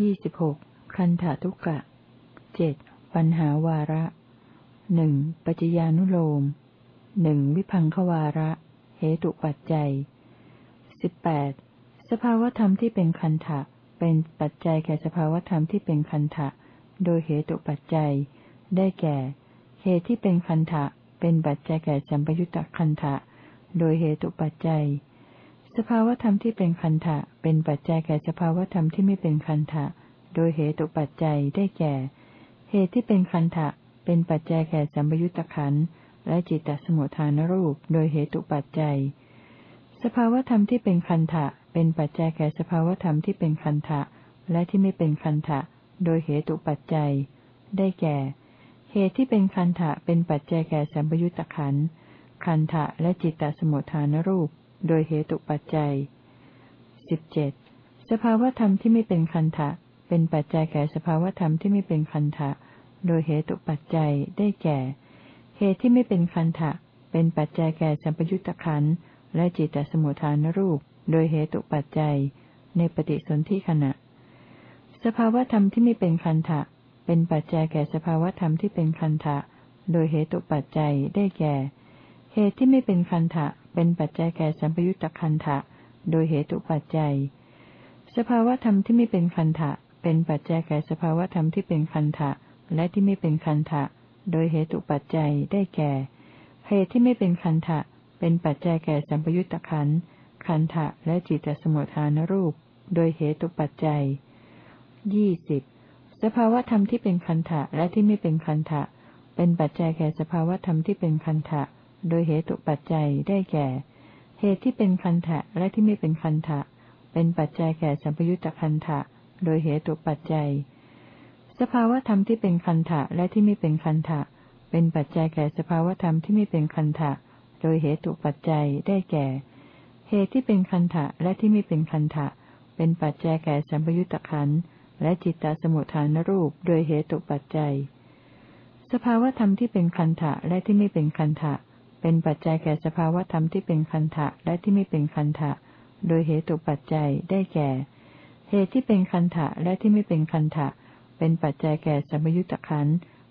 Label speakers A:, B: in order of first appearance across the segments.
A: ยี่สิบหกคันธทุกะเจ็ดปัญหาวาระหนึ่งปัจจญานุโลมหนึ่งวิพังควาระ เหตุปัจจัยสิบแปดสภาวธรรมที่เป็นคันธะเป็นปัจจัยแก่สภาวธรรมที่เป็นคันธะโดยเหตุปัจจัย ได้แก่ เหตุที่เป็นคันธะเป็นปัจจัยแก่สัมปยุตตะคันธะโดยเหตุปัจจัย สภาวธรรมที่เป็นคันธะ เป็นปัจจัยแก่สภาวธรรมที่ไม่เป็นคันธะโดยเหตุปัจจัยได้แก่ เหตุที่เป็นคันธะเป็นปัจจัยแก่สัมยุตตขันและจิตตสมุทฐานรูป โดยเหตุปัจจัย สภาวธรรมที่เป็นคันธะเป็นปัจจัยแก่สภาวธรรมที่เป็นคันธะและที่ไม่เป็นคันธะโดยเหตุปัจจัย ได้แก่ เหตุที่เป็นคันธะเป็นปัจจัยแก่สัมยุตตขันคันธะและจิตตสมุทฐานรูป โดยเหตุปัจจัย สิบเจ็ดสภาวธรรมที่ไม่เป็นคันธะเป็นปัจจัยแก่สภาวธรรมที่ไม่เป็นคันธะโดยเหตุปัจจัยได้แก่ เหตุที่ไม่เป็นคันธะเป็นปัจจัยแก่สัมปยุตตะขันและจิตตสมุทฐานรูป โดยเหตุปัจจัย ในปฏิสนธิขณะ สภาวธรรมที่ไม่เป็นคันธะเป็นปัจจัยแก่สภาวธรรมที่เป็นคันธะโดยเหตุปัจจัยได้แก่ เหตุที่ไม่เป็นคันธะเป็นปัจจัยแก่สัมปยุตตะคันธะ โดยเหตุปัจจัย สภาวธรรมที่ไม่เป็นคันธะเป็นปัจจัยแก่สภาวธรรมที่เป็นคันธะและที่ไม่เป็นคันทะโดยเหตุปัจจัยได้แก่ เหตุที่ไม่เป็นคันทะเป็นปัจจัยแก่สัมปยุตตะขันคันทะและจิตสมุทฐานรูป โดยเหตุปัจจัยยี่สิบสภาวธรรมที่เป็นคันทะและที่ไม่เป็นคันทะเป็นปัจจัยแก่สภาวธรรมที่เป็นคันทะโดยเหตุปัจจัยได้แก่ ตุที่เป็นคันทะและที่ไม่เป็นคันทะเป็นปัจจัยแก่สัมปยุตตะคันทะโดยเหตุปัจจัย สภาวธรรมที่เป็นคันทะและที่ไม่เป็นคันทะเป็นปัจจัยแก่สภาวธรรมที่ไม่เป็นคันทะโดยเหตุปัจจัยได้แก่ เหตุที่เป็นคันทะและที่ไม่เป็นคันทะเป็นปัจจัยแก่สัมปยุตตะขันและจิตตสมุทฐานรูปโดยเหตุปัจจัย สภาวธรรมที่เป็นคันทะและที่ไม่เป็นคันทะ เป็นปัจจัยแก่สภาวธรรมที่เป็นคันทะและที่ไม่เป็นคันทะโดยเหตุปัจจัยได้แก่ เหตุที่เป็นคันทะและที่ไม่เป็นคันทะเป็นปัจจัยแก่สมยุตตะขัน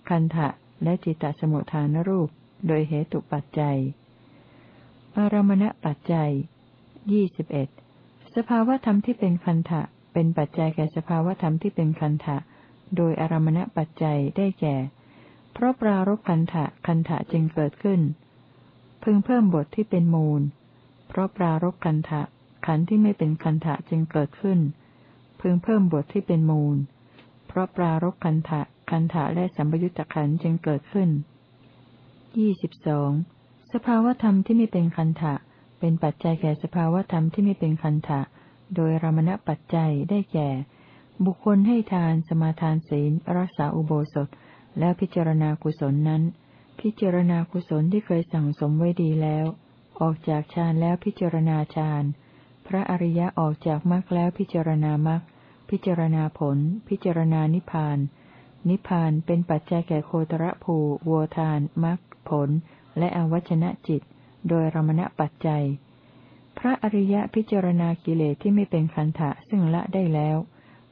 A: คันทะและจิตตสมุทฐานรูป โดยเหตุปัจจัยอารมณปัจจัยยี่สิบเอ็ดสภาวธรรมที่เป็นคันทะเป็นปัจจัยแก่สภาวธรรมที่เป็นคันทะโดยอารมณปัจจัยได้แก่ เพราะปรารบคันทะคันทะจึงเกิดขึ้น พึงเพิ่มบทที่เป็นมูล เพราะปรารบคันทะขันที่ไม่เป็นคันทะจึงเกิดขึ้น พึงเพิ่มบทที่เป็นมูลพราะปรารบคันทะคันทะและสัมยุตตะขันจึงเกิดขึ้นยี่สิบสองสภาวธรรมที่ไม่เป็นคันทะเป็นปัจจัยแก่สภาวธรรมที่ไม่เป็นคันทะโดยรมณปัจจัยได้แก่ บุคคลให้ทานสมาทานศีลรักษาอุโบสถ แล้วพิจารณากุศลนั้น พิจารณากุศลที่เคยสั่งสมไว้ดีแล้ว ออกจากฌานแล้วพิจารณาฌาน พระอริยะออกจากมรรคแล้วพิจารณามรรค พิจารณาผล พิจารณานิพพาน นิพพานเป็นปัจจัยแก่โคตรภูวัวทาน มรรค ผล และอวัชนะจิต โดยรมณปัจจัย พระอริยะพิจารณากิเลสที่ไม่เป็นคันธะซึ่งละได้แล้ว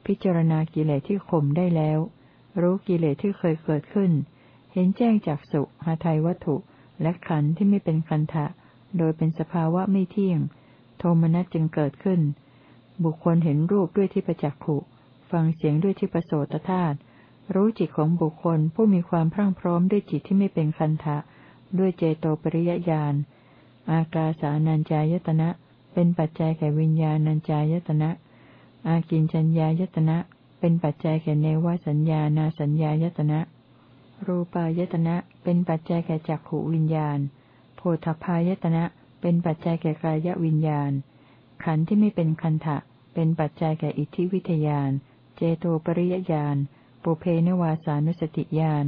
A: พิจารณากิเลสที่ข่มได้แล้ว รู้กิเลสที่เคยเกิดขึ้น เห็นแจ้งจากสุหาไทยวัตถุ และขันธ์ที่ไม่เป็นคันธะโดยเป็นสภาวะไม่เที่ยง โทมนัสจึงเกิดขึ้น บุคคลเห็นรูปด้วยที่ประจักขุฟังเสียงด้วยที่ประโสตธาตุรู้จิตของบุคคลผู้มีความพรั่งพร้อมด้วยจิตที่ไม่เป็นคันทะด้วยเจโตปริยญาณ อากาสานัญจายตนะ เป็นปัจจัยแก่วิญญาณัญจายตนะ อากินจัญญายตนะ เป็นปัจจัยแก่เนวสัญญานาสัญญายตนะ รูปายตนะเป็นปัจจัยแก่จักขวิญญาณ โพธพายตนะเป็นปัจจัยแก่กายวิญญาณ ขันธ์ที่ไม่เป็นคันทะเป็นปัจจัยแก่อิทธิวิทยาน เจโตปริยญาณ ปุเพนวาสานุสติญาณ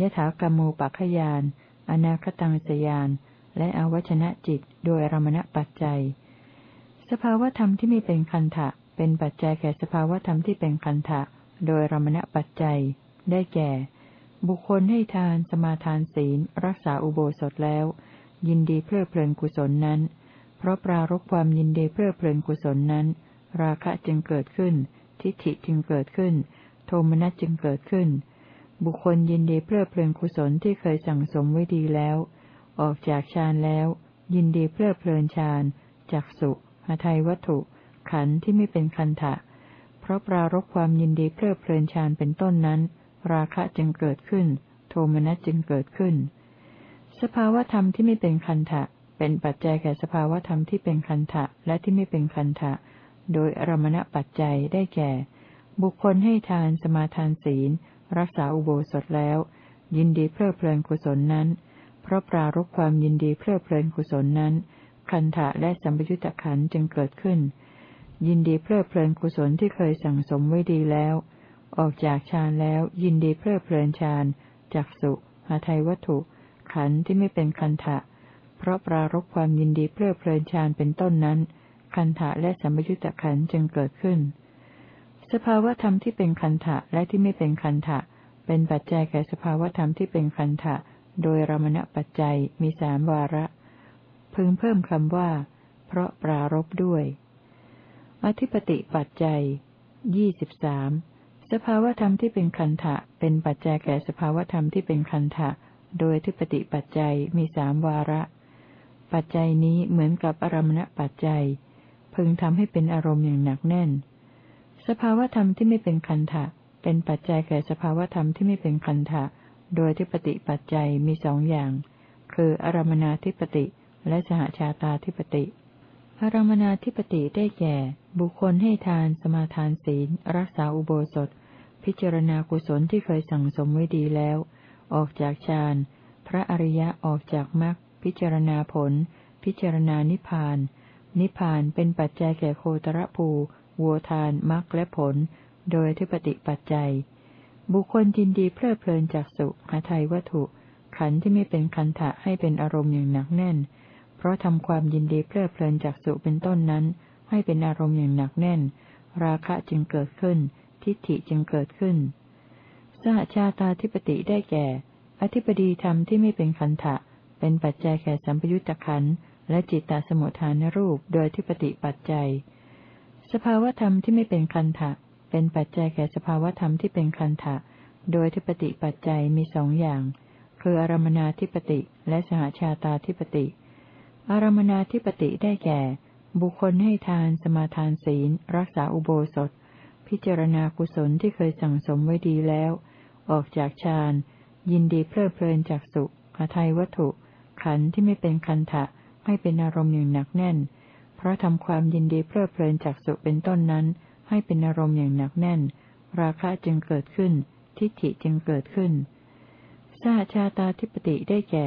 A: ยถากรรมูปัคยาน อนาคตังสยาน และอวัชนะจิตโดยรมณปัจจัย สภาวธรรมที่ไม่เป็นคันทะเป็นปัจจัยแก่สภาวธรรมที่เป็นคันทะโดยรมณปัจจัย ได้แก่ บุคคลให้ทานสมาทานศีล รักษาอุโบสถแล้ว ยินดีเพลิดเพลินกุศลนั้น เพราะปรารบความยินดีเพลิดเพลินกุศลนั้น ราคะจึงเกิดขึ้น ทิฏฐิจึงเกิดขึ้น โทมนัสจึงเกิดขึ้น บุคคลยินดีเพลิดเพลินกุศลที่เคยสั่งสมไว้ดีแล้ว ออกจากฌานแล้ว ยินดีเพลิดเพลินฌานจักสุหทัยวัตถุ ขันธ์ที่ไม่เป็นคันทะเพราะปรารบความยินดีเพลิดเพลินฌานเป็นต้นนั้น ราคะจึงเกิดขึ้น โทมนัสจึงเกิดขึ้น สภาวธรรมที่ไม่เป็นคันทะเป็นปัจจัยแก่สภาวธรรมที่เป็นคันทะและที่ไม่เป็นคันทะโดยอรมณปัจจัยได้แก่ บุคคลให้ทานสมาทานศีล รักษาอุโบสถแล้ว ยินดีเพลิดเพลินกุศลนั้น เพราะปรารบความยินดีเพลิดเพลินกุศลนั้น คันทะและสัมปยุตตะขันจึงเกิดขึ้น ยินดีเพลิดเพลินกุศลที่เคยสั่งสมไว้ดีแล้ว ออกจากฌานแล้วยินดีเพลิดเพลินฌานจักสุหาไทยวัตถุ ขันที่ไม่เป็นคันทะเพราะปรารบความยินดีเพลิดเพลินฌานเป็นต้นนั้น คันทะและสัมยุญตขันจึงเกิดขึ้น สภาวธรรมที่เป็นคันทะและที่ไม่เป็นคันทะเป็นปัจจัยแก่สภาวธรรมที่เป็นคันทะโดยรมณปัจจัยมีสามวาระ พึงเพิ่มคำว่า เพราะปรารบด้วย อธิปติปัจจัยยี่สิบสาม สภาวธรรมที่เป็นคันทะเป็นปัจจัยแก่สภาวธรรมที่เป็นคันทะโดยทิปติปัจจัยมีสามวาระ ปัจจัยนี้เหมือนกับอารมณปัจจัย พึงทำให้เป็นอารมณ์อย่างหนักแน่น สภาวธรรมที่ไม่เป็นคันทะเป็นปัจจัยแก่สภาวธรรมที่ไม่เป็นคันทะโดยทิปติปัจจัยมีสองอย่าง คืออารมนาธิปติ และสหชาตาธิปติ อารมนาธิปติได้แก่ บุคคลให้ทานสมาทานศีล รักษาอุโบสถ พิจารณากุศลที่เคยสั่งสมไว้ดีแล้ว ออกจากฌาน พระอริยะออกจากมรรคพิจารณาผล พิจารณานิพพาน นิพพานเป็นปัจจัยแก่โคตรภูวัวทานมรรคและผล โดยทิปติปัจจัย บุคคลจินดีเพลิดเพลินจากสุหาไทยวัตถุ ขันที่ไม่เป็นคันทะให้เป็นอารมณ์อย่างหนักแน่น เพราะทำความยินดีเพลิดเพลินจากสุเป็นต้นนั้น ให้เป็นอารมณ์อย่างหนักแน่น ราคะจึงเกิดขึ้น ทิฏฐิจึงเกิดขึ้น สหชาตาธิปติได้แก่ อธิปดีธรรมที่ไม่เป็นคันทะเป็นปัจจัยแก่สัมปยุตตะขันและจิตตสมุทฐานรูปโดยทิปติปัจจัย สภาวธรรมที่ไม่เป็นคันทะเป็นปัจจัยแก่สภาวธรรมที่เป็นคันทะโดยทิปติปัจจัยมีสองอย่าง คืออารมนาธิปติและสหชาตาธิปติ อารมนาธิปติได้แก่ บุคคลให้ทานสมาทานศีล รักษาอุโบสถ พิจารณากุศลที่เคยสั่งสมไว้ดีแล้ว ออกจากฌานยินดีเพลิดเพลินจากสุขไทยวัตถุ ขันธ์ที่ไม่เป็นคันทะให้เป็นอารมณ์อย่างหนักแน่น เพราะทำความยินดีเพลิดเพลินจากสุเป็นต้นนั้น ให้เป็นอารมณ์อย่างหนักแน่น ราคะจึงเกิดขึ้น ทิฏฐิจึงเกิดขึ้นสหชาตาธิปติได้แก่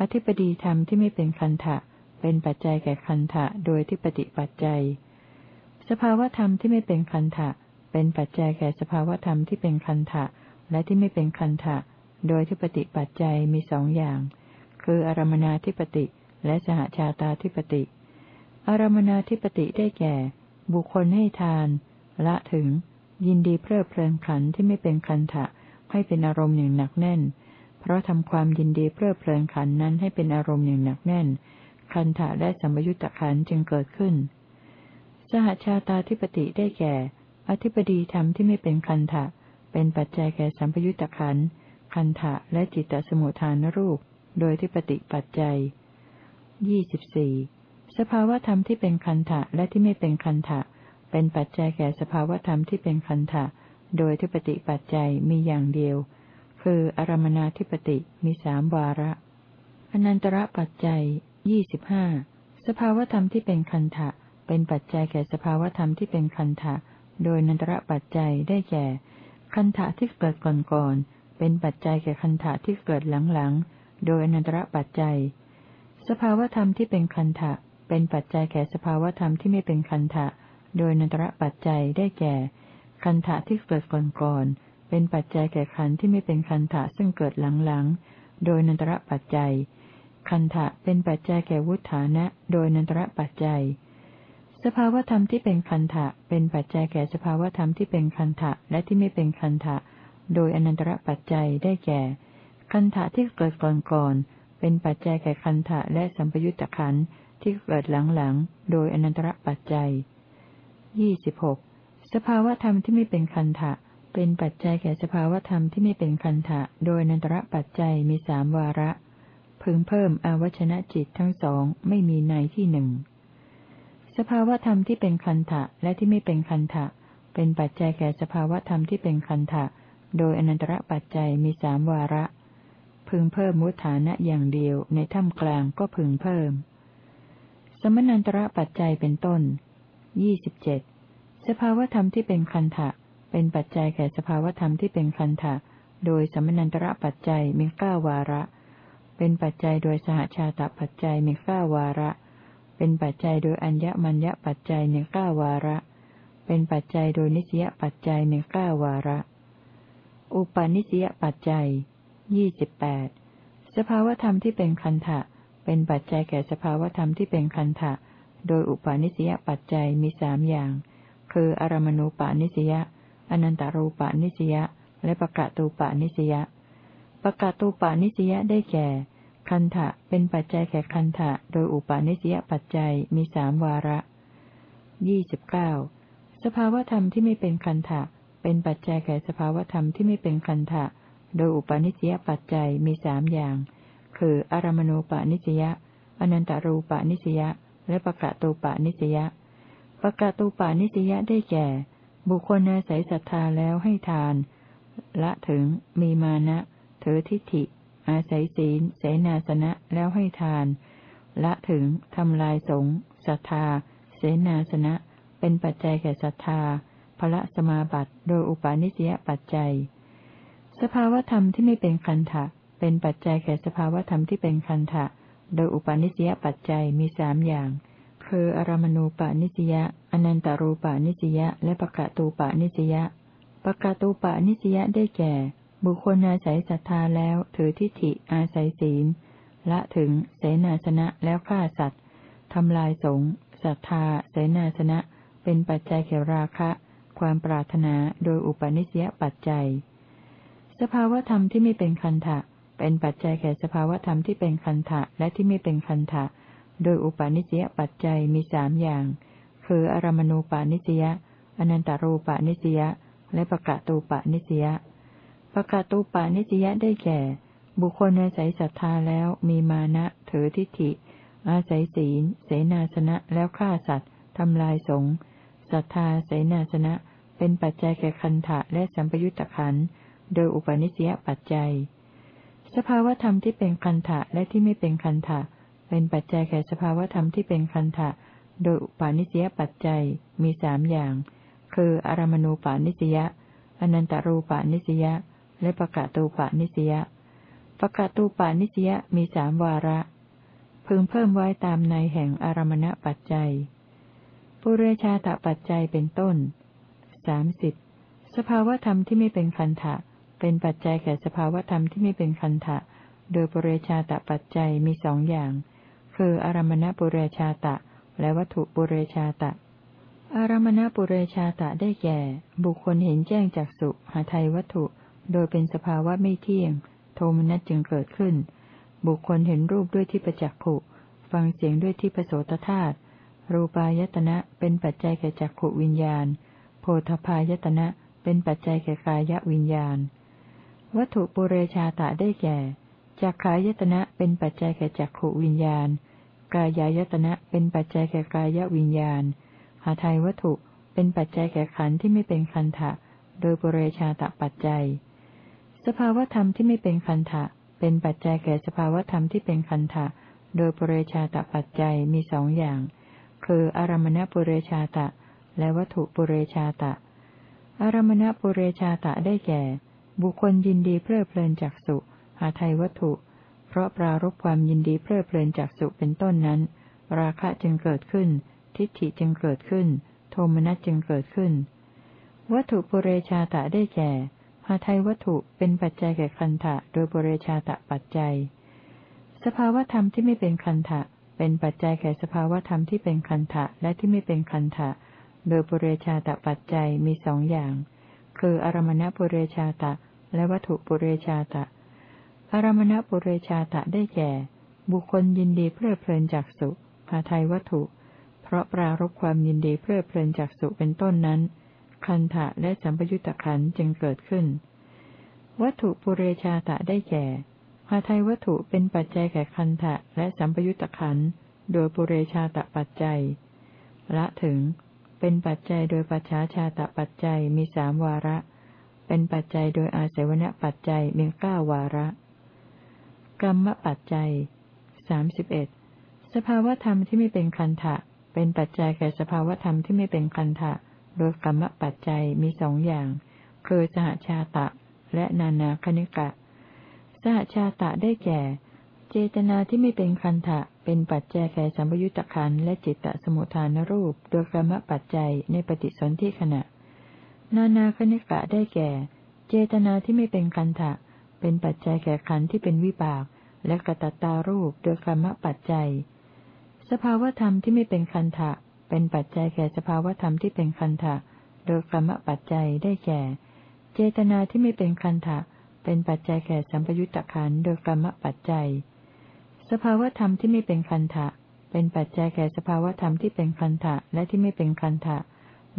A: อธิปดีธรรมที่ไม่เป็นคันทะเป็นปัจจัยแก่คันทะโดยทิปติปัจจัย สภาวธรรมที่ไม่เป็นคันทะ เป็นปัจจัยแก่สภาวธรรมที่เป็นคันทะและที่ไม่เป็นคันทะโดยทิปติปัจจัยมีสองอย่าง คืออารมนาธิปติและสหชาตาธิปติ อารมนาธิปติได้แก่ บุคคลให้ทาน ละถึง ยินดีเพลิดเพลินขันที่ไม่เป็นคันทะให้เป็นอารมณ์อย่างหนักแน่น เพราะทำความยินดีเพลิดเพลินขันนั้นให้เป็นอารมณ์อย่างหนักแน่น คันทะและสัมยุญตะขันจึงเกิดขึ้น สหชาตาธิปติได้แก่ อธิปดีธรรมที่ไม่เป็นคันทะเป็นปัจจัยแก่สัมปยุญตะขันคันทะและจิตตสมุทฐานรูป โดยที่ปฏิปัจจัยยี่สิบสี่สภาวธรรมที่เป็นคันทะและที่ไม่เป็นคันทะเป็นปัจจัยแก่สภาวธรรมที่เป็นคันทะโดยที่ปฏิปัจจัยมีอย่างเดียว คืออารมนาธิปติมีสามวาระอนันตระปัจจัยยี่สิบห้าสภาวธรรมที่เป็นคันทะเป็นปัจจัยแก่สภาวธรรมที่เป็นคันทะ โดยนันตระปัจจัยได้แก่ คันทะที่เกิดก่อนๆเป็นปัจจัยแก่คันทะที่เกิดหลังๆ โดยอนันตระปัจจัย สภาวธรรมที่เป็นคันทะเป็นปัจจัยแก่สภาวธรรมที่ไม่เป็นคันทะโดยอนันตระปัจจัยได้แก่ คันทะที่เกิดก่อนก่อนเป็นปัจจัยแก่ขันที่ไม่เป็นคันทะซึ่งเกิดหลังๆ โดยนันตระปัจจัย คันทะเป็นปัจจัยแก่วุฒานะ โดยนันตระปัจจัย สภาวธรรมที่เป็นคันทะเป็นปัจจัยแก่สภาวธรรมที่เป็นคันทะและที่ไม่เป็นคันทะโดยอนันตระปัจจัยได้แก่ คันธะที่เกิดก่อนก่อนเป็นปัจจัยแก่คันธะและสัมปยุตตะขันที่เกิดหลังๆ โดยอนันตระปัจจัยยี่สิบหกสภาวธรรมที่ไม่เป็นคันทะเป็นปัจจัยแก่สภาวธรรมที่ไม่เป็นคันทะโดยนันตระปัจจัยมีสามวาระ พึงเพิ่มอวัชนะจิตทั้งสองไม่มีในที่หนึ่ง สภาวธรรมที่เป็นคันทะและที่ไม่เป็นคันทะเป็นปัจจัยแก่สภาวธรรมที่เป็นคันทะโดยอนันตระปัจจัยมีสามวาระ พึงเพิ่มมุฐานะอย่างเดียวในถ้ำกลางก็พึงเพิ่ม สมนันตระปัจจัยเป็นต้นยี่สิบเจ็ดสภาวธรรมที่เป็นคันทะเป็นปัจจัยแก่สภาวธรรมที่เป็นคันทะโดยสมนันตระปัจจัยมีเก้าวาระ เป็นปัจจัยโดยสหชาตปัจจัยมีเก้าวาระ เป็นปัจจัยโดยอัญญมัญญปัจจัยมีเก้าวาระ เป็นปัจจัยโดยนิสยปัจจัยมีเก้าวาระ อุปาณิสยปัจจัยยี่สิบแปดสภาวธรรมที่เป็นคันทะเป็นปัจจัยแก่สภาวธรรมที่เป็นคันทะโดยอุปาณิสยปัจจัยมีสามอย่าง คืออารมณูปาณิสยาอนันตารูปานิสยาและปะกะตูปานิสยาปะกะตูปานิสยาได้แก่ คันทะเป็นปัจจัยแก่คันทะโดยอุปาณิสยปัจจัยมีสามวาระยี่สิบเก้าสภาวธรรมที่ไม่เป็นคันทะเป็นปัจจัยแก่สภาวธรรมที่ไม่เป็นคันทะโดยอุปาณิสยปัจจัยมีสามอย่าง คืออารมณูปานิสยาอนันตารูปานิสยาและปะกะตูปานิสยาปะกะตูปานิสยาได้แก่ บุคคลอาศัยศรัทธาแล้วให้ทาน ละถึงมีมานะเถอทิฏฐิ อาศัยศีล เสนาสนะแล้วให้ทาน ละถึงทำลายสงศรัทธา เสนาสนะ เป็นปัจจัยแก่ศรัทธาพระสมาบัติโดยอุปาณิสยปัจจัย สภาวธรรมที่ไม่เป็นคันทะเป็นปัจจัยแก่สภาวธรรมที่เป็นคันทะโดยอุปาณิสยปัจจัยมีสามอย่าง คืออารมณูปานิสยาอนันตารูปานิสยาและปะกะตูปานิสยาปะกะตูปานิสยาได้แก่ บุคคลอาศัยศรัทธาแล้วถือทิฏฐิอาศัยศีล ละถึงเสนาสนะแล้วฆ่าสัตว์ทำลายสงศรัทธาเสนาสนะ เป็นปัจจัยแก่ราคะ ความปรารถนาโดยอุปนิสยปัจจัย สภาวธรรมที่ไม่เป็นคันทะเป็นปัจจัยแก่สภาวธรรมที่เป็นคันทะและที่ไม่เป็นคันทะโดยอุปาณิสยปัจจัยมีสามอย่าง คืออารมณูปาณิสยาอนันตารูปาณิสยาและปะกะตูปาณิสยา ปะกะตูปาณิสยาได้แก่ บุคคลอาศัยศรัทธาแล้วมีมานะถือทิฏฐิ อาศัยศีล เสนาสนะแล้วฆ่าสัตว์ทำลายสงฆ์ศรัทธาเสนาสนะ เป็นปัจจัยแก่คันธะและสัมปยุตตะขันโดยอุปนิสยปัจจัย สภาวธรรมที่เป็นคันธะและที่ไม่เป็นคันธะเป็นปัจจัยแก่สภาวธรรมที่เป็นคันทะโดยอุปาณิสยปัจจัยมีสามอย่าง คืออารมณูปาณิสยาอนันตารูปาณิสยา และปะกะตูปาณิสยาปะกะตูปาณิสยามีสามวาระ พึงเพิ่มไว้ตามในแห่งอารมณปัจจัย ปุเรชาตปัจจัยเป็นต้นสามสิบสภาวธรรมที่ไม่เป็นคันทะเป็นปัจจัยแก่สภาวธรรมที่ไม่เป็นคันทะโดยปุเรชาตปัจจัยมีสองอย่าง คืออารมณปุเรชาตะ และวัตถุปุเรชาตะ อารมณปุเรชาตะได้แก่ บุคคลเห็นแจ้งจากสุหาไทยวัตถุ โดยเป็นสภาวะไม่เที่ยง โทมนัสจึงเกิดขึ้น บุคคลเห็นรูปด้วยที่ประจักขุ ฟังเสียงด้วยที่ประโสตธาตุ รูปายตนะเป็นปัจจัยแก่จักขุวิญญาณ โพธพายตนะเป็นปัจจัยแก่กายวิญญาณ วัตถุปุเรชาตะได้แก่ จักขายตนะเป็นปัจจัยแก่จักขุวิญญาณ กายายตนะเป็นปัจจัยแก่กายวิญญาณ หาไทยวัตถุเป็นปัจจัยแก่ขันธ์ที่ไม่เป็นคันทะโดยปุเรชาตะปัจจัย สภาวธรรมที่ไม่เป็นคันทะเป็นปัจจัยแก่สภาวธรรมที่เป็นคันทะโดยปุเรชาตปัจจัยมีสองอย่าง คืออารมณปุเรชาตะ และวัตถุปุเรชาตะ อารมณปุเรชาตะได้แก่ บุคคลยินดีเพลิดเพลินจากสุหาไทยวัตถุ เพราะปรารบความยินดีเพลิดเพลินจากสุเป็นต้นนั้น ราคะจึงเกิดขึ้น ทิฏฐิจึงเกิดขึ้น โทมนัสจึงเกิดขึ้น วัตถุปุเรชาตะได้แก่ หาไทยวัตถุเป็นปัจจัยแก่คันธะโดยปุเรชาตะปัจจัย สภาวธรรมที่ไม่เป็นคันธะเป็นปัจจัยแก่สภาวธรรมที่เป็นคันธะและที่ไม่เป็นคันธะโดยปุเรชาตะปัจจัยมีสองอย่าง คืออารมณปุเรชาตะ และวัตถุปุเรชาตะ อารมณปุเรชาตะได้แก่ บุคคลยินดีเพลิดเพลินจากสุหาไทยวัตถุ เพราะปรารบความยินดีเพลิดเพลินจากสุเป็นต้นนั้น คันทะและสัมปยุตตะขันจึงเกิดขึ้น วัตถุปุเรชาตะได้แก่หาไทยวัตถุเป็นปัจจัยแก่คันทะและสัมปยุตตะขันโดยปุเรชาตะปัจจัย ละถึง เป็นปัจจัยโดยปัจฉาชาตะปัจจัยมีสามวาระ เป็นปัจจัยโดยอาศัยวณปัจจัยมีเก้าวาระกรรมปัจจัยสามสิบเอ็ดสภาวธรรมที่ไม่เป็นคันทะเป็นปัจจัยแก่สภาวธรรมที่ไม่เป็นคันทะ โดยกรรมปัจจัยมีสองอย่าง คือสหชาตะ และนานาคณิกะ สหชาตะได้แก่ เจตนาที่ไม่เป็นคันทะเป็นปัจจัยแก่สัมยุญตะขันและจิตตสมุทฐานรูป โดยกรรมปัจจัยในปฏิสนธิขณะ นานาคณิกะได้แก่ เจตนาที่ไม่เป็นคันทะเป็นปัจจัยแก่ขันที่เป็นวิบาก และกตัตตารูปโดยกรรมปัจจัย สภาวธรรมที่ไม่เป็นคันทะ เป็นปัจจัยแก่สภาวธรรมที่เป็นคันทะโดยกรรมปัจจัยได้แก่ เจตนาที่ไม่เป็นคันทะเป็นปัจจัยแก่สัมปยุตตะขันโดยกรรมปัจจัย สภาวธรรมที่ไม่เป็นคันทะเป็นปัจจัยแก่สภาวธรรมที่เป็นคันทะและที่ไม่เป็นคันทะ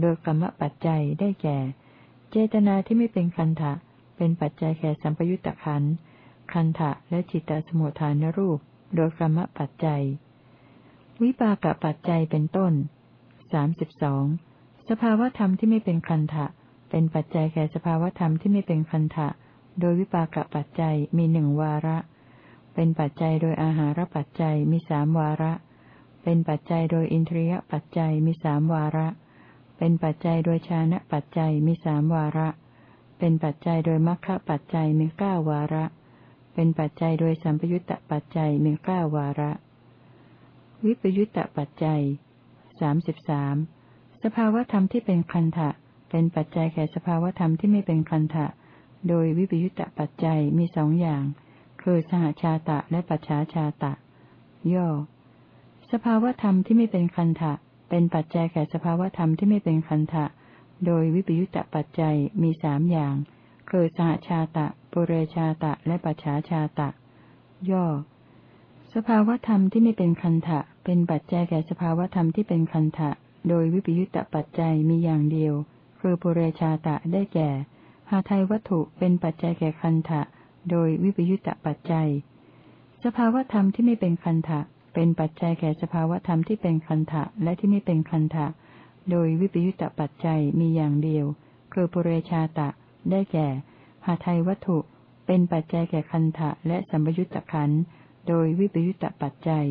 A: โดยกรรมปัจจัยได้แก่ เจตนาที่ไม่เป็นคันทะเป็นปัจจัยแก่สัมปยุตตะขันคันทะและจิตตสมุทฐานรูป โดยกรรมปัจจัย วิปากปัจจัยเป็นต้น สามสิบสองสภาวธรรมที่ไม่เป็นคันทะเป็นปัจจัยแก่สภาวธรรมที่ไม่เป็นคันทะโดยวิปากปัจจัยมีหนึ่งวาระ เป็นปัจจัยโดยอาหารปัจจัยมีสามวาระ เป็นปัจจัยโดยอินทรียปัจจัยมีสามวาระ เป็นปัจจัยโดยชานะปัจจัยมีสามวาระ เป็นปัจจัยโดยมรรคปัจจัยมีเก้าวาระ เป็นปัจจัยโดยสัมปยุตตปัจจัยมีเก้าวาระ วิปยุตตปัจจัย สามสิบสามสภาวธรรมที่เป็นคันทะเป็นปัจจัยแก่สภาวธรรมที่ไม่เป็นคันทะโดยวิปยุตตปัจจัยมีสองอย่าง คือสหชาตะและปัจฉาชาตะ ย่อ สภาวธรรมที่ไม่เป็นคันทะเป็นปัจจัยแก่สภาวธรรมที่ไม่เป็นคันทะโดยวิปยุตตปัจจัยมีสามอย่าง คือสหชาตะ ปุเรชาตะ และปัจฉาชาตะ ย่อ สภาวธรรมที่ไม่เป็นคันทะเป็นปัจจัยแก่สภาวธรรมที่เป็นคันทะโดยวิปยุตตปัจจัยมีอย่างเดียว คือปุเรชาตะได้แก่ หาไทยวัตถุเป็นปัจจัยแก่คันทะโดยวิปยุตตปัจจัย สภาวธรรมที่ไม่เป็นคันทะเป็นปัจจัยแก่สภาวธรรมที่เป็นคันทะและที่ไม่เป็นคันทะโดยวิปยุตตปัจจัยมีอย่างเดียว คือปุเรชาตะได้แก่ หาไทยวัตถุ เป็นปัจจัยแก่คันทะและสัมยุตตะขัน โดยวิปยุตตปัจจัย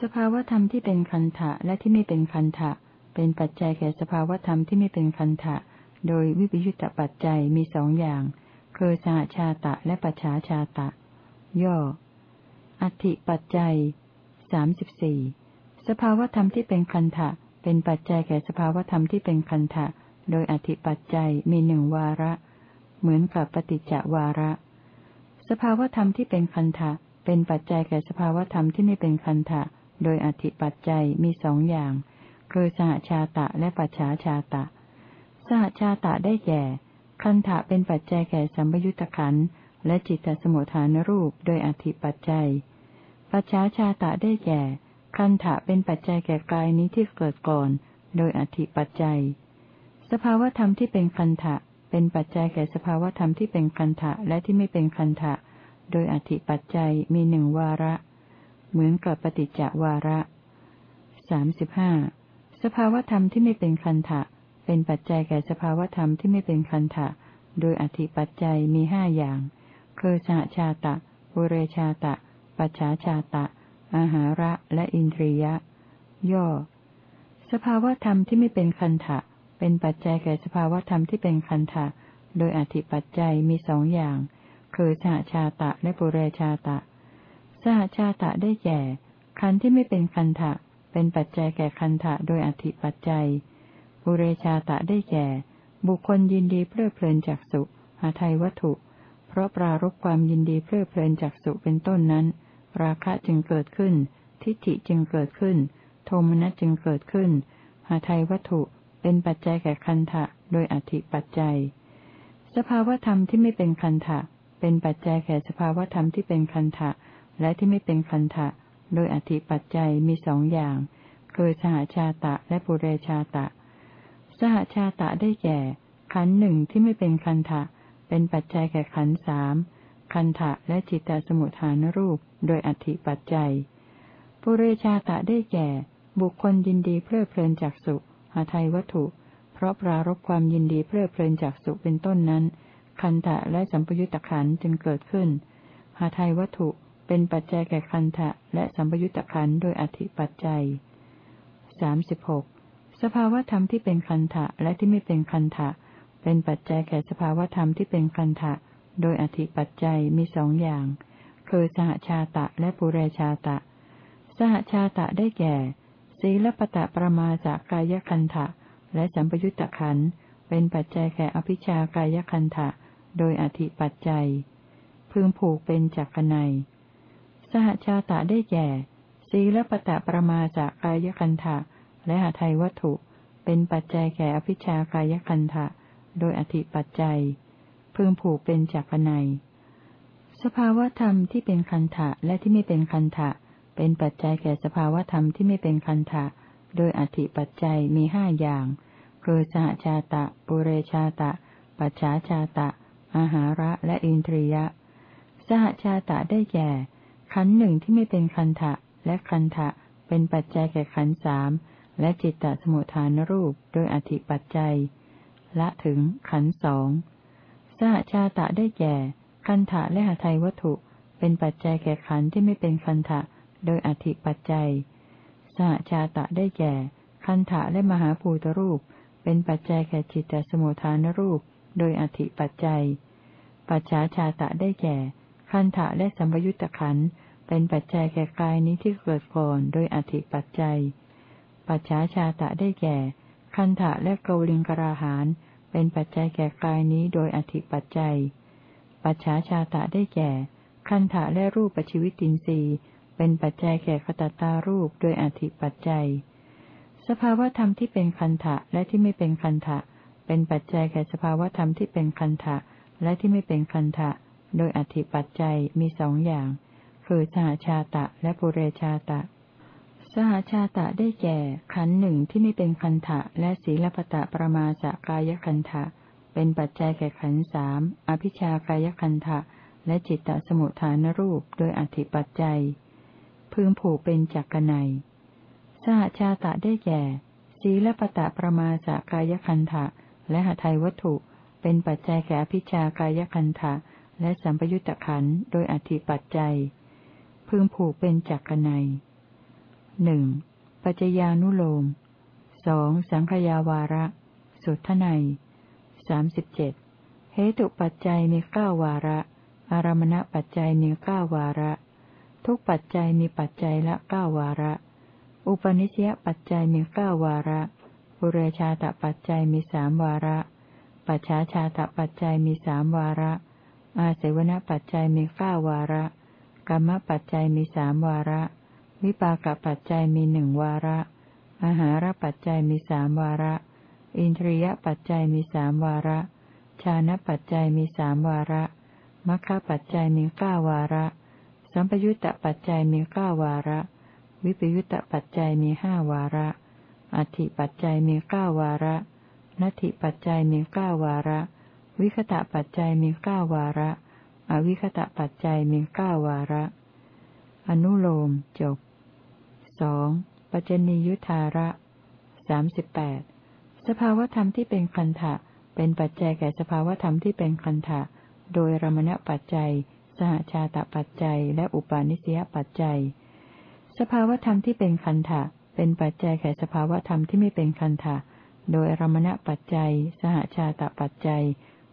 A: สภาวธรรมที่เป็นคันทะและที่ไม่เป็นคันทะเป็นปัจจัยแก่สภาวธรรมที่ไม่เป็นคันทะโดยวิปยุตตปัจจัยมีสองอย่าง คือสหชาตะและปัจฉาชาตะ ย่อ อธิปัจจัยสามสิบสี่สภาวธรรมที่เป็นคันทะเป็นปัจจัยแก่สภาวธรรมที่เป็นคันทะโดยอธิปัจจัยมีหนึ่งวาระ เหมือนกับปฏิจจวาระ สภาวธรรมที่เป็นคันทะ เป็นปัจจัยแก่สภาวธรรมที่ไม่เป็นคันทะ โดยอธิปัจจัยมีสองอย่าง คือสหชาตะและปัจฉาชาตะ สหชาตะได้แก่ คันธะเป็นปัจจัยแก่สัมปยุตตะขันและจิตตสมุทฐานรูปโดยอธิปัจจัย ปัจฉาชาตะได้แก่ คันธะเป็นปัจจัยแก่กายนี้ที่เกิดก่อน โดยอธิปัจจัย สภาวธรรมที่เป็นคันธะเป็นปัจจัยแก่สภาวธรรมที่เป็นคันธะและที่ไม่เป็นคันธะ โดยอธิปัจจัยมีหนึ่งวาระ เหมือนกับปฏิจจวาระสามสิบห้าสภาวธรรมที่ไม่เป็นคันทะเป็นปัจจัยแก่สภาวธรรมที่ไม่เป็นคันทะโดยอธิปัจจัยมีห้าอย่าง คือชาชาตะบุเรชาตะ ปัจฉาชาตะ อาหาระและอินทรียะ ย่อ สภาวธรรมที่ไม่เป็นคันทะเป็นปัจจัยแก่สภาวธรรมที่เป็นคันทะโดยอธิปัจจัยมีสองอย่าง คือชาชาตะและปุเรชาตะ สหชาตะได้แก่ขันที่ไม่เป็นคันทะเป็นปัจจัยแก่คันทะโดยอธิปัจจัยปุเรชาตะได้แก่ บุคคลยินดีเพลิดเพลินจากสุหาไทยวัตถุ เพราะปรารบความยินดีเพลิดเพลินจากสุเป็นต้นนั้น ราคะจึงเกิดขึ้น ทิฏฐิจึงเกิดขึ้น โทมนัสจึงเกิดขึ้น หาไทยวัตถุเป็นปัจจัยแก่คันทะโดยอธิปัจจัย สภาวธรรมที่ไม่เป็นคันทะ เป็นปัจจัยแก่สภาวธรรมที่เป็นคันทะและที่ไม่เป็นคันทะโดยอธิปัจจัยมีสองอย่าง คือสหชาตะและปุเรชาตะ สหชาตะได้แก่ ขันหนึ่งที่ไม่เป็นคันทะเป็นปัจจัยแก่ขันสามคันทะและจิตตสมุทฐานรูปโดยอธิปัจจัย ปุเรชาตะได้แก่ บุคคลยินดีเพลิดเพลินจากสุหาไทยวัตถุ เพราะปรารบความยินดีเพลิดเพลินจากสุเป็นต้นนั้น คันทะและสัมปยุตตะขันจึงเกิดขึ้น หาไทยวัตถุเป็นปัจจัยแก่คันทะและสัมปยุตตะขันโดยอธิปัจจัยสามสิบหกสภาวธรรมที่เป็นคันทะและที่ไม่เป็นคันทะเป็นปัจจัยแก่สภาวธรรมที่เป็นคันทะโดยอธิปัจจัยมีสองอย่าง คือสหชาตะและปุเรชาตะ สหชาตะได้แก่ ศีลปตะประมาจากกายคันทะและสัมปยุตตะขันเป็นปัจจัยแก่อภิชากายคันทะ โดยอธิปัจจัย พึงผูกเป็นจักรนัย สหชาตะได้แก่ศีลปตะประมาจากกายคันทะและหาไทยวัตถุ เป็นปัจจัยแก่อภิชากายคันทะโดยอธิปัจจัย พึงผูกเป็นจักรนัย สภาวธรรมที่เป็นคันทะและที่ไม่เป็นคันทะเป็นปัจจัยแก่สภาวธรรมที่ไม่เป็นคันทะโดยอธิปัจจัยมีห้าอย่าง คือสหชาตะ ปุเรชาตะ ปัจฉาชาตะ อาหาระและอินทรียะ สหชาตะได้แก่ ขันหนึ่งที่ไม่เป็นคันทะและคันทะเป็นปัจจัยแก่ขันสามและจิตตสมุทฐานรูปโดยอธิปัจจัย ละถึงขันสองสหชาตะได้แก่ คันทะและหาไทยวัตถุ เป็นปัจจัยแก่ขันที่ไม่เป็นคันทะโดยอธิปัจจัย สหชาตะได้แก่ คันทะและมหาภูตรูป เป็นปัจจัยแก่จิตตสมุทฐานรูป โดยอธิปัจจัย ปัจฉาชาตะได้แก่ คันทะและสัมปยุตตะขันเป็นปัจจัยแก่กายนี้ที่เกิดก่อน โดยอธิปัจจัย ปัจฉาชาตะได้แก่ คันธะและเกลิงกราหาน เป็นปัจจัยแก่กายนี้โดยอธิปัจจัย ปัจฉาชาตะได้แก่ คันธะและรูปปัจจิวิตินทรีย์ เป็นปัจจัยแก่ขตตารูปโดยอธิปัจจัย สภาวธรรมที่เป็นคันธะและที่ไม่เป็นคันธะ เป็นปัจจัยแก่สภาวธรรมที่เป็นคันธะและที่ไม่เป็นคันธะโดยอธิปัจจัยมีสองอย่าง คือสหชาตะและปุเรชาตะ สหชาตะได้แก่ ขันหนึ่งที่ไม่เป็นคันทะและศีลปตะประมาสกายคันทะเป็นปัจจัยแก่ขันสามอภิชากายคันทะและจิตตสมุทฐานรูปโดยอธิปัจจัย พึงผูกเป็นจักกนัยสหชาตะได้แก่ ศีลปตะประมาสกายคันทะ และหทัยวัตถุ เป็นปัจจัยแก่อภิชากายคันทะและสัมปยุตตะขันโดยอธิปัจจัย พึงผูกเป็นจักกนัยหนึ่งปัจจญานุโลมสองสังขยาวาระ สุทไนสามสิบเจ็ดเหตุปัจจัยมีเก้าวาระ อารมณปัจจัยมีเก้าวาระ ทุกปัจจัยมีปัจจัยละเก้าวาระ อุปนิสยปัจจัยมีเก้าวาระ ปุเรชาตปัจจัยมีสามวาระ ปัจฉาชาตปัจจัยมีสามวาระ อาเสวนปัจจัยมีเก้าวาระ กรรมปัจจัยมีสามวาระ วิปากปัจจัยมีหนึ่งวาระอาหารปัจจัยมีสามวาระ อินทรียปัจจัยมีสามวาระ ชานะปัจจัยมีสามวาระมัคคปัจจัยมีเก้าวาระ สัมปยุตตปัจจัยมีเก้าวาระ วิปยุตตปัจจัยมีห้าวาระ อธิปัจจัยมีเก้าวาระนัตถิปัจจัยมีเก้าวาระ วิคตะปัจจัยมีเก้าวาระ อวิคตะปัจจัยมีเก้าวาระ อนุโลมจบสองปัจจนิยุทธาระสามสิบแปดสภาวธรรมที่เป็นคันทะเป็นปัจจัยแก่สภาวธรรมที่เป็นคันทะโดยรมณปัจจัย สหชาตปัจจัย และอุปาณิสยปัจจัย สภาวธรรมที่เป็นคันทะ เป็นปัจจัยแก่สภาวธรรมที่ไม่เป็นคันทะโดยรมณปัจจัย สหชาตปัจจัย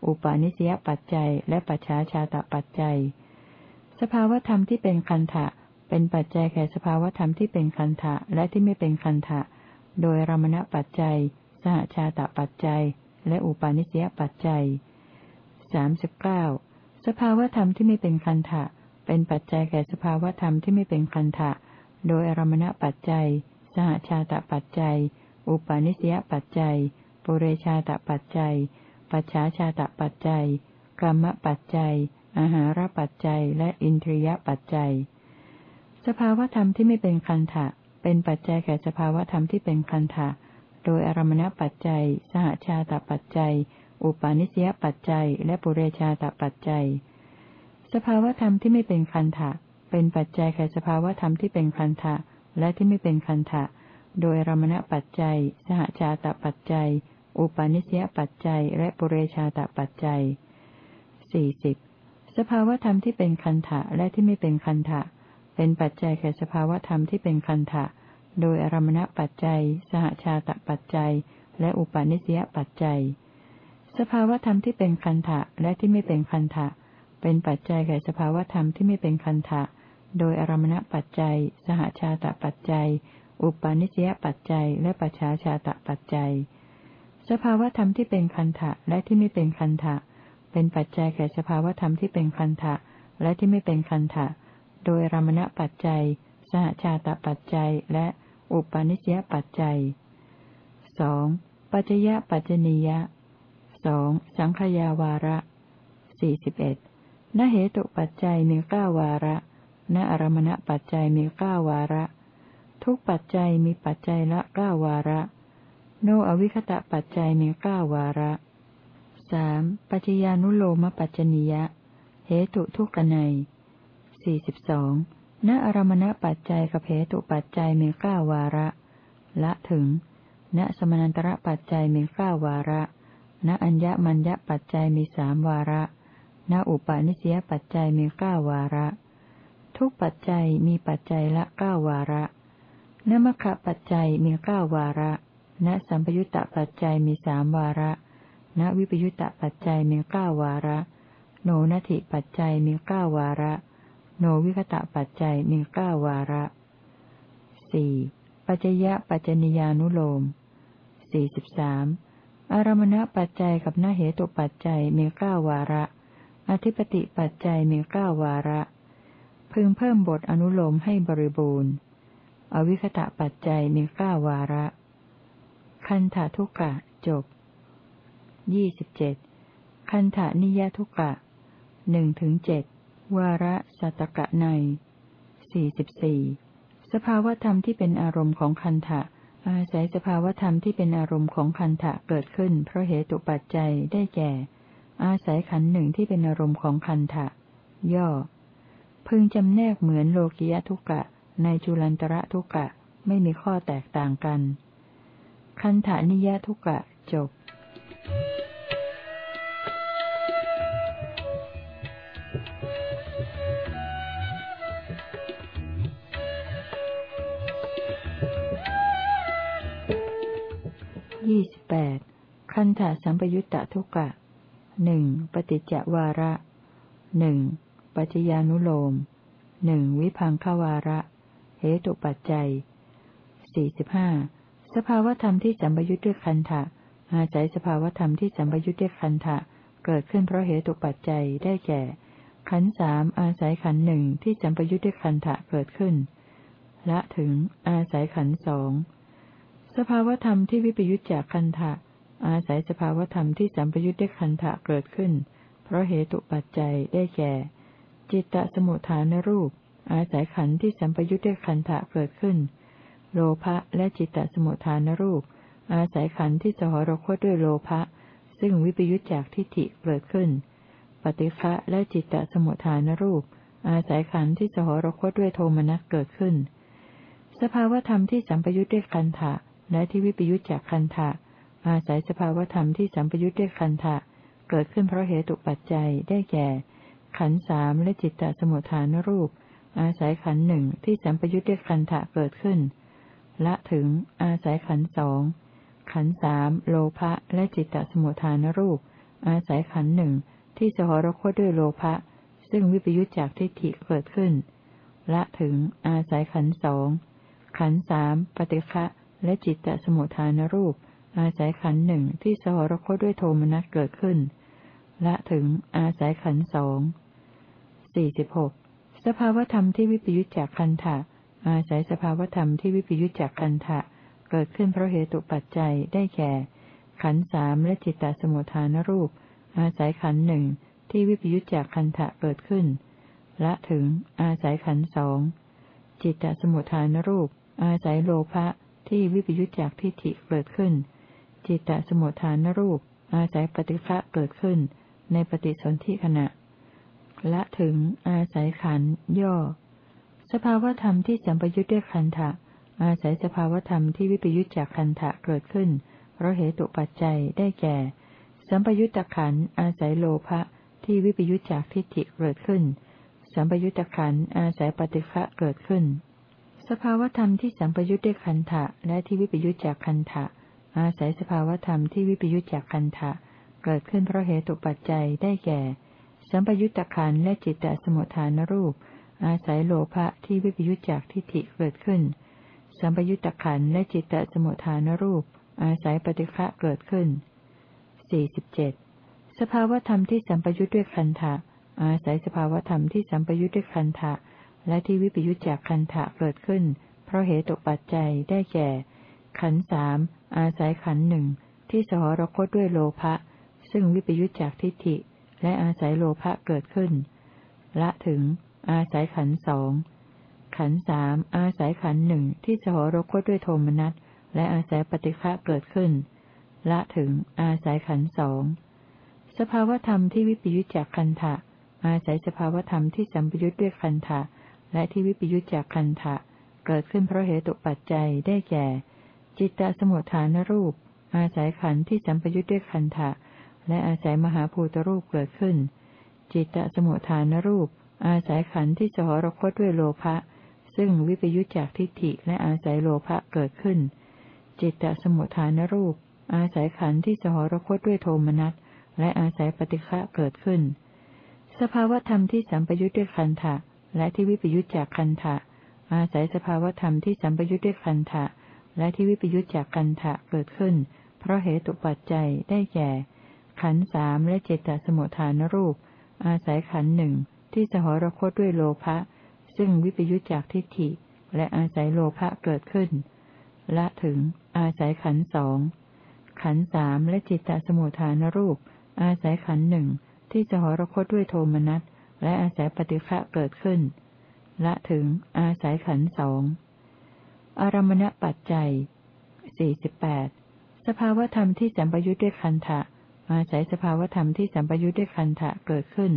A: อุปาณิสยปัจจัย และปัจฉาชาตปัจจัย สภาวธรรมที่เป็นคันทะเป็นปัจจัยแก่สภาวธรรมที่เป็นคันทะและที่ไม่เป็นคันทะโดยรมณปัจจัย สหชาตปัจจัย และอุปาณิสยปัจจัยสามสิบเก้าสภาวธรรมที่ไม่เป็นคันทะเป็นปัจจัยแก่สภาวธรรมที่ไม่เป็นคันทะโดยอรมณปัจจัย หชาตปัจจัย อุปาณิสยปัจจัย ปุเรชาตปัจจัย ปัจฉาชาตปัจจัย กรรมปัจจัย อาหารปัจจัย และอินทรียปัจจัย สภาวธรรมที่ไม่เป็นคันทะเป็นปัจจัยแก่สภาวธรรมที่เป็นคันทะโดยอารมณปัจจัย สหชาตปัจจัย อุปาณิสยปัจจัย และปุเรชาตปัจจัย สภาวธรรมที่ไม่เป็นคันทะเป็นปัจจัยแก่สภาวธรรมที่เป็นคันทะ และที่ไม่เป็นคันทะ โดยอรมณปัจจัย สหชาตปัจจัย อุปาณิสยปัจจัย และปุเรชาตปัจจัยสี่สิบสภาวธรรมที่เป็นคันทะและที่ไม่เป็นคันทะ เป็นปัจจัยแก่สภาวธรรมที่เป็นคันทะ โดยอารมณปัจจัย สหชาตปัจจัย และอุปาณิสยปัจจัย สภาวธรรมที่เป็นคันทะและที่ไม่เป็นคันทะ เป็นปัจจัยแก่สภาวธรรมที่ไม่เป็นคันทะ โดยอารมณปัจจัย สหชาตปัจจัย อุปาณิสยปัจจัย และปัจฉาชาตปัจจัย สภาวธรรมที่เป็นคันทะและที่ไม่เป็นคันทะเป็นปัจจัยแก่สภาวธรรมที่เป็นคันทะและที่ไม่เป็นคันทะโดยอารมณปัจจัย สหชาตปัจจัย และอุปาณิสยปัจจัยสองปัจจยปัจจนียะสองสังขยาวาระสี่สิบเอ็ดนเหตุปัจจัยมีเก้าวาระ ณอารมณปัจจัยมีเก้าวาระ ทุกปัจจัยมีปัจจัยละเก้าวาระ โนอวิคตะปัจจัยมีเก้าวาระสามปัจจญานุโลมปัจจนิยะ เหตุทุกขในสี่สิบสองณอารมณปัจจัยกับเหตุปัจจัยมีเก้าวาระ ละถึง ณสมนันตระปัจจัยมีเก้าวาระ ณอัญญมัญญปัจจัยมีสามวาระ ณอุปาณิสยปัจจัยมีเก้าวาระ ทุกปัจจัยมีปัจจัยละเก้าวาระนมคะปัจจัยมีเก้าวาระ ณสัมปยุตตปัจจัยมีสามวาระ ณวิปยุตตปัจจัยมีเก้าวาระ โนนัติปัจจัยมีเก้าวาระ โนวิคตะปัจจัยมีเก้าวาระสี่ปัจจยะปัจจนิยานุโลมสี่สิบสามอารมณปัจจัยกับนาเหตุปัจจัยมีเก้าวาระ อธิปติปัจจัยมีเก้าวาระ พึงเพิ่มบทอนุโลมให้บริบูรณ์ อวิคตะปัจจัยมีเก้าวาระ คันธทุกะจบยี่สิบเจ็ดคันธานิยทุกะหนึ่งถึงเจ็ดวาระสัตกะในสี่สิบสี่สภาวธรรมที่เป็นอารมณ์ของคันธะอาศัยสภาวธรรมที่เป็นอารมณ์ของคันธะเกิดขึ้น เพราะเหตุปัจจัยได้แก่ อาศัยขันหนึ่งที่เป็นอารมณ์ของคันธะย่อ พึงจำแนกเหมือนโลกิยทุกะ ในจุลันตระทุกะ ไม่มีข้อแตกต่างกัน คันธานิยทุกะจบยี่สิบแปดคันธาสัมปยุตตะทุกะหนึ่งปฏิจจวาระหนึ่ง ปัจจญานุโลมหนึ่งวิพังขวาระ เหตุปัจจัยสี่สิบห้าสภาวธรรมที่สัมปยุทธ์ด้วยคันธะอาศัยสภาวธรรมที่สัมปยุทธ์ด้วยคันธะเกิดขึ้นเพราะเหตุปัจจัยได้แก่ ขันสามอาศัยขันหนึ่งที่สัมปยุทธ์ด้วยคันธะเกิดขึ้น ละถึง อาศัยขันสองสภาวธรรมที่วิปยุทธจากคันธะอาศัยสภาวธรรมที่สัมปยุทธ์ด้วยคันธะเกิดขึ้น เพราะเหตุปัจจัยได้แก่ จิตตสมุทฐานรูป อาศัยขันธ์ที่สัมปยุทธ์ด้วยขันธะเกิดขึ้น โลภะและจิตตสมุทฐานรูป อาศัยขันธ์ที่สหรคตด้วยโลภะซึ่งวิปยุทธจากทิฏฐิเกิดขึ้น ปฏิฆะและจิตตสมุทฐานรูป อาศัยขันธ์ที่สหรคตด้วยโทมนัสเกิดขึ้น สภาวธรรมที่สัมปยุทธ์ด้วยขันธะและที่วิปยุทธจากขันธะอาศัยสภาวธรรมที่สัมปยุทธ์ด้วยขันธะเกิดขึ้นเพราะเหตุปัจจัยได้แก่ ขันสามและจิตตสมุทฐานรูป อาศัยขันหนึ่งที่สัมปยุทธ์ด้วยขันธะเกิดขึ้น ละถึง อาศัยขันสองขันสามโลภะและจิตตสมุทฐานรูป อาศัยขันหนึ่งที่สหรคตด้วยโลภะซึ่งวิปยุทธจากทิฏฐิเกิดขึ้น ละถึง อาศัยขันสองขันสามปฏิฆะและจิตตสมุทฐานรูป อาศัยขันหนึ่งที่สหรคตด้วยโทมนัสเกิดขึ้น ละถึง อาศัยขันสอง สี่สิบหกสภาวธรรมที่วิปยุจจากคันธะอาศัยสภาวธรรมที่วิปยุจจากคันธะเกิดขึ้นเพราะเหตุปัจจัยได้แก่ ขันสามและจิตตสมุทฐานรูป อาศัยขันหนึ่งที่วิปยุจจากคันธะเกิดขึ้นละถึง อาศัยขันสองจิตตสมุทฐานรูป อาศัยโลภะที่วิปยุจจากทิฏฐิเกิดขึ้น จิตตสมุทฐานรูป อาศัยปฏิฆะเกิดขึ้น ในปฏิสนธิขณะ ละถึง อาศัยขันย่อ สภาวธรรมที่สัมปยุทธ์ด้วยขันธะอาศัยสภาวธรรมที่วิปยุจจากขันธะเกิดขึ้น เพราะเหตุปัจจัยได้แก่ สัมปยุตตะขันอาศัยโลภะที่วิปยุจจากทิฏฐิเกิดขึ้น สัมปยุตตะขันอาศัยปฏิฆะเกิดขึ้น สภาวธรรมที่สัมปยุทธ์ด้วยขันธะและที่วิปยุจจากขันธะอาศัยสภาวธรรมที่วิปยุจจากขันธะเกิดขึ้นเพราะเหตุปัจจัยได้แก่ สัมปยุตตะขันและจิตตสมุทฐานรูป อาศัยโลภะที่วิปยุจจากทิฏฐิเกิดขึ้น สัมปยุตตะขันและจิตตสมุทฐานรูป อาศัยปฏิฆะเกิดขึ้น 47. สภาวธรรมที่สัมปยุทธ์ด้วยคันธะอาศัยสภาวธรรมที่สัมปยุทธ์ด้วยคันธะและที่วิปยุทธจากคันธะเกิดขึ้น เพราะเหตุตกปัจจัยได้แก่ ขันสามอาศัยขันหนึ่งที่สหรคตด้วยโลภะซึ่งวิปยุทธจากทิฏฐิ และอาศัยโลภะเกิดขึ้น ละถึง อาศัยขันสองขันสามอาศัยขันหนึ่งที่สหรคตด้วยโทมนัสและอาศัยปฏิฆะเกิดขึ้น ละถึง อาศัยขันสองสภาวธรรมที่วิปยุจจากคันธะอาศัยสภาวธรรมที่สัมปยุจด้วยคันธะและที่วิปยุจจากคันธะเกิดขึ้นเพราะเหตุปัจจัยได้แก่ จิตตสมุทฐานรูป อาศัยขันที่สัมปยุจด้วยคันธะ และอาศัยมหาภูตรูปเกิดขึ้น จิตตสมุทฐานรูป อาศัยขันธ์ที่สหรคตด้วยโลภะ ซึ่งวิปยุจจากทิฏฐิและอาศัยโลภะเกิดขึ้น จิตตสมุทฐานรูป อาศัยขันธ์ที่สหรคตด้วยโทมนัส และอาศัยปฏิฆะเกิดขึ้น สภาวธรรมที่สัมปยุจด้วยคันธะและที่วิปยุจจากคันธะอาศัยสภาวธรรมที่สัมปยุจด้วยคันธะและที่วิปยุจจากคันธะเกิดขึ้น เพราะเหตุปัจจัยได้แก่ ขันสามและเจตสมุทฐานรูป อาศัยขันหนึ่งที่สหรคตด้วยโลภะซึ่งวิปยุจจากทิฏฐิ และอาศัยโลภะเกิดขึ้น ละถึง อาศัยขันสองขันสามและจิตตสมุทฐานรูป อาศัยขันหนึ่งที่จะหรคตด้วยโทมนัสและอาศัยปฏิฆะเกิดขึ้น ละถึง อาศัยขันสองอารมณปัจจัยสี่สิบแปดสภาวธรรมที่สัมปยุทธ์ด้วยคันธะ อาศัยสภาวธรรมที่สัมปยุทธ์ด้วยคันธะเกิดขึ้น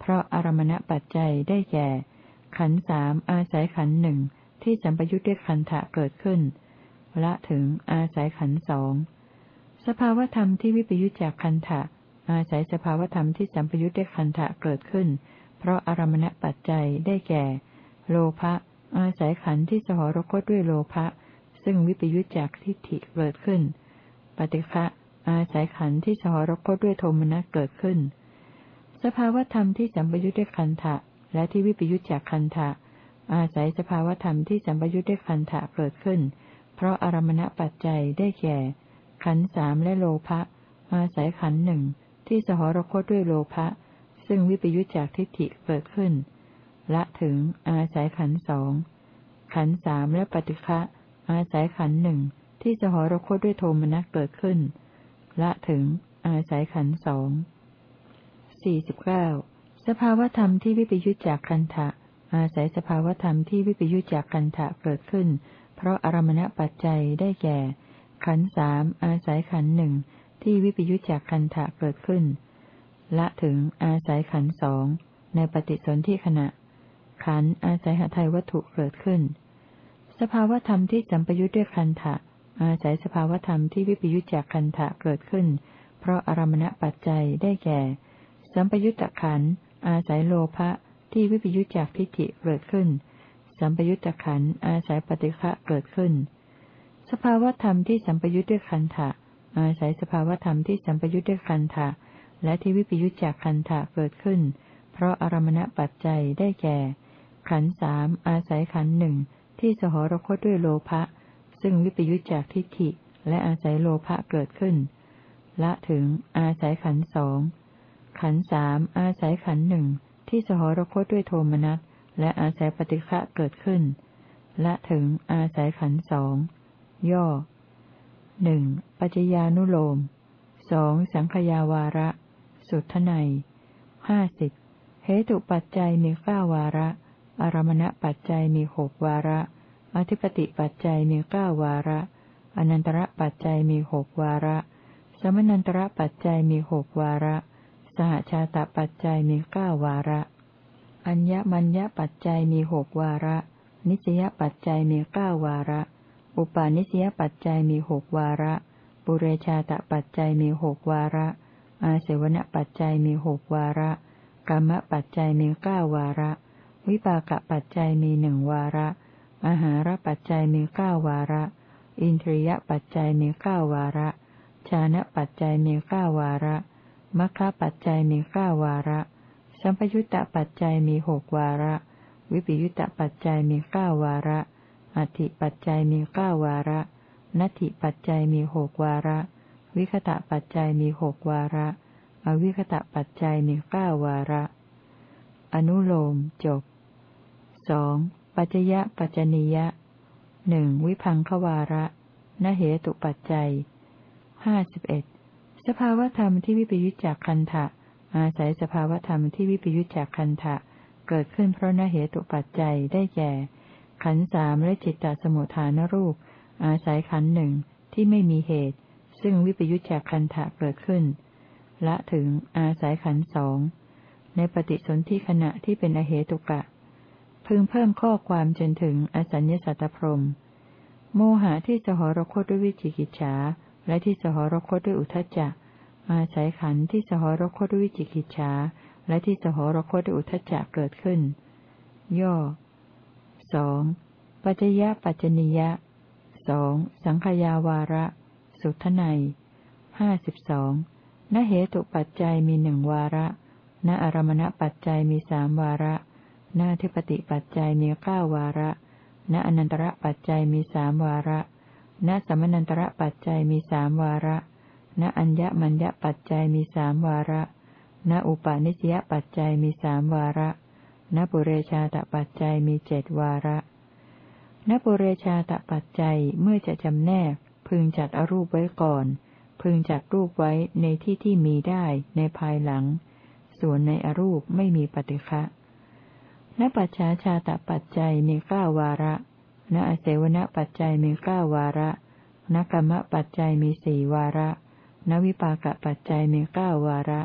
A: เพราะอารมณปัจจัยได้แก่ ขันสามอาศัยขันหนึ่งที่สัมปยุทธ์ด้วยขันธะเกิดขึ้น ละถึงอาศัยขันสองสภาวธรรมที่วิปยุทธจากขันธะอาศัยสภาวธรรมที่สัมปยุทธ์ด้วยขันธะเกิดขึ้น เพราะอารมณปัจจัยได้แก่ โลภะอาศัยขันที่สหรคตด้วยโลภะซึ่งวิปยุทธจากทิฏฐิเกิดขึ้น ปฏิฆะ อาศัยขันที่สหรคตด้วยโทมนัสเกิดขึ้น สภาวธรรมที่สัมปยุทธ์ด้วยขันธะและที่วิปยุจจากคันธะอาศัยสภาวธรรมที่สัมปยุจด้วยคันธะเกิดขึ้น เพราะอารมณปัจจัยได้แก่ ขันสามและโลภะอาศัยขันหนึ่งที่สหรคตด้วยโลภะซึ่งวิปยุจจากทิฏฐิเกิดขึ้น ละถึงอาศัยขันสองขันสามและปฏิฆะอาศัยขันหนึ่งที่สหรคตด้วยโทมนัสเกิดขึ้น ละถึง อาศัยขันสองสี่สิบเก้าสภาวธรรมที่วิปยุจจากคันธะอาศัยสภาวธรรมที่วิปยุจจากคันธะเกิดขึ้น เพราะอารมณปัจจัยได้แก่ ขันสามอาศัยขันหนึ่งที่วิปยุจจากคันธะเกิดขึ้น ละถึงอาศัยขันสองในปฏิสนธิขณะ ขันอาศัยหทัยวัตถุเกิดขึ้น สภาวธรรมที่สัมปยุจด้วยคันธะ อาศัยสภาวธรรมที่วิปยุจจากคันธะเกิดขึ้น เพราะอารมณปัจจัยได้แก่ สัมปยุตตะขัน อาศัยโลภะที่วิปยุจจากทิฏฐิเกิดขึ้น สัมปยุตตะขันอาศัยปฏิฆะเกิดขึ้น สภาวธรรมที่สัมปยุตด้วยคันธะอาศัยสภาวธรรมที่สัมปยุตด้วยคันธะและที่วิปยุจจากคันธะเกิดขึ้น เพราะอารมณปัจจัยได้แก่ ขันสามอาศัยขันหนึ่งที่สหรคตด้วยโลภะ ซึ่งวิปยุจจากทิฏฐิ และอาศัยโลภะเกิดขึ้น ละถึงอาศัยขันสองขันสามอาศัยขันหนึ่งที่สหรคตด้วยโทมนัสและอาศัยปฏิฆะเกิดขึ้นและถึงอาศัยขันสองย่อหนึ่งปัจจญานุโลมสองสังขยาวาระ สุทไนห้าสิบเหตุปัจจัยมีเก้าวาระ อารมณปัจจัยมีหกวาระ อธิปติปัจจัยมีเก้าวาระ อนันตระปัจจัยมีหกวาระ สมนันตระปัจจัยมีหกวาระ สหชาตปัจจัยมีเก้าวาระ อัญญมัญญปัจจัยมีหกวาระ นิสยปัจจัยมีเก้าวาระ อุปาณิสยปัจจัยมีหกวาระ ปุเรชาตปัจจัยมีหกวาระ อาเสวนปัจจัยมีหกวาระกรรมปัจจัยมีเก้าวาระ วิปากปัจจัยมีหนึ่งวาระ อาหารปัจจัยมีเก้าวาระ อินทรียปัจจัยมีเก้าวาระ ชานะปัจจัยมีเก้าวาระมัคคะปัจจัยมีเก้าวาระ สัมปยุตตปัจจัยมีหกวาระ วิปยุตตปัจจัยมีเก้าวาระ อธิปัจจัยมีเก้าวาระ นัตถิปัจจัยมีหกวาระ วิคตะปัจจัยมีหกวาระ อวิคตะปัจจัยมีเก้าวาระ อนุโลมจบสอง ปัจจยปัจจนิยะหนึ่งวิพังควาระนเหตุปัจจัยห้าสิบเอ็ดสภาวธรรมที่วิปยุจจากคันธะอาศัยสภาวธรรมที่วิปยุจจากคันธะเกิดขึ้นเพราะนเหตุปัจจัยได้แก่ ขันสามและจิตตสมุทฐานรูป อาศัยขันหนึ่งที่ไม่มีเหตุ ซึ่งวิปยุจจากคันธะเกิดขึ้น ละถึงอาศัยขันสองในปฏิสนธิขณะที่เป็นอเหตุกะ พึงเพิ่มข้อความจนถึงอสัญญสัตตพรม โมหะที่สหรคตด้วยวิจิกิจฉา และที่สหรคตด้วยอุทจจะ อาศัยขันที่สหรคตด้วยวิจิกิจฉา และที่สหรคตด้วยอุทจจะเกิดขึ้น ย่อสองปัจจยปัจจนิยะสองสังขยาวาระ สุทไนห้าสิบสองนเหตุปัจจัยมีหนึ่งวาระ ณอารมณปัจจัยมีสามวาระ ณทิปติปัจจัยมีเก้าวาระ ณอนันตระปัจจัยมีสามวาระ ณสมนันตระปัจจัยมีสามวาระ ณอัญญมัญญปัจจัยมีสามวาระ ณอุปาณิสยปัจจัยมีสามวาระ ณปุเรชาตปัจจัยมีเจดวาระ ณปุเรชาตปัจจัยเมื่อจะจำแนก พึงจัดอรูปไว้ก่อน พึงจัดรูปไว้ในที่ที่มีได้ในภายหลัง ส่วนในอรูปไม่มีปฏิฆะ ณปัจฉาชาตปัจจัยมีเก้าวาระ ณอเสวนปัจจัยมีเก้าวาระณกรรมปัจจัยมีสี่วาระ ณวิปากปัจจัยมีเก้าวาระ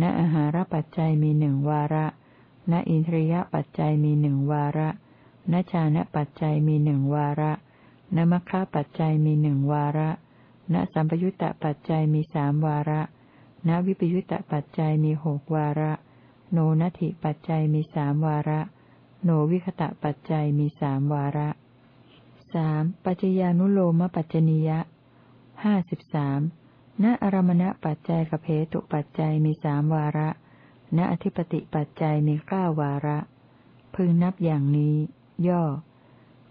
A: ณอาหารปัจจัยมีหนึ่งวาระ ณอินทรียปัจจัยมีหนึ่งวาระ ณชานะปัจจัยมีหนึ่งวาระ ณมัคคะปัจจัยมีหนึ่งวาระ ณสัมปยุตตปัจจัยมีสามวาระ ณวิปยุตตปัจจัยมีหกวาระ โนนัติปัจจัยมีสามวาระ โนวิคตะปัจจัยมีสามวาระสามปัจจญานุโลมปัจจนิยะห้าสิบสามณอารมณปัจจัยกับเพตุปัจจัยมีสามวาระ ณอธิปติปัจจัยมีเก้าวาระ พึงนับอย่างนี้ ย่อ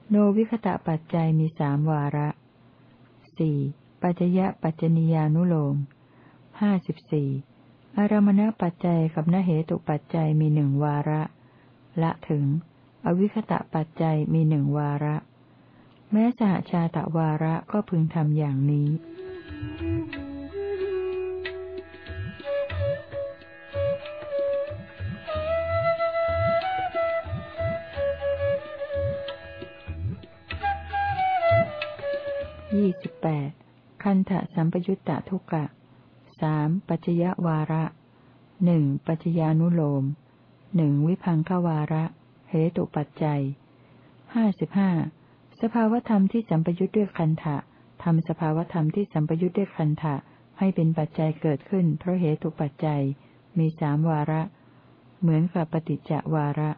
A: โนวิคตะปัจจัยมีสามวาระสี่ปัจจยปัจจนิยานุโลมห้าสิบสี่ อารมณปัจจัยกับนเหตุปัจจัยมีหนึ่งวาระ ละถึง อวิคตะปัจจัยมีหนึ่งวาระ แม้สหชาตะวาระก็พึงทำอย่างนี้ยี่สิบแปดคันธะสัมปยุตตะทุกะ สามปัจจยวาระหนึ่งปัจจญานุโลมหนึ่งวิพังควาระ เหตุปัจจัยห้าสิบห้าสภาวธรรมที่สัมปยุทธ์ด้วยคันธะทำสภาวธรรมที่สัมปยุทธ์ด้วยคันธะให้เป็นปัจจัยเกิดขึ้น เพราะเหตุปัจจัย มีสามวาระ เหมือนกับปฏิจจวาระ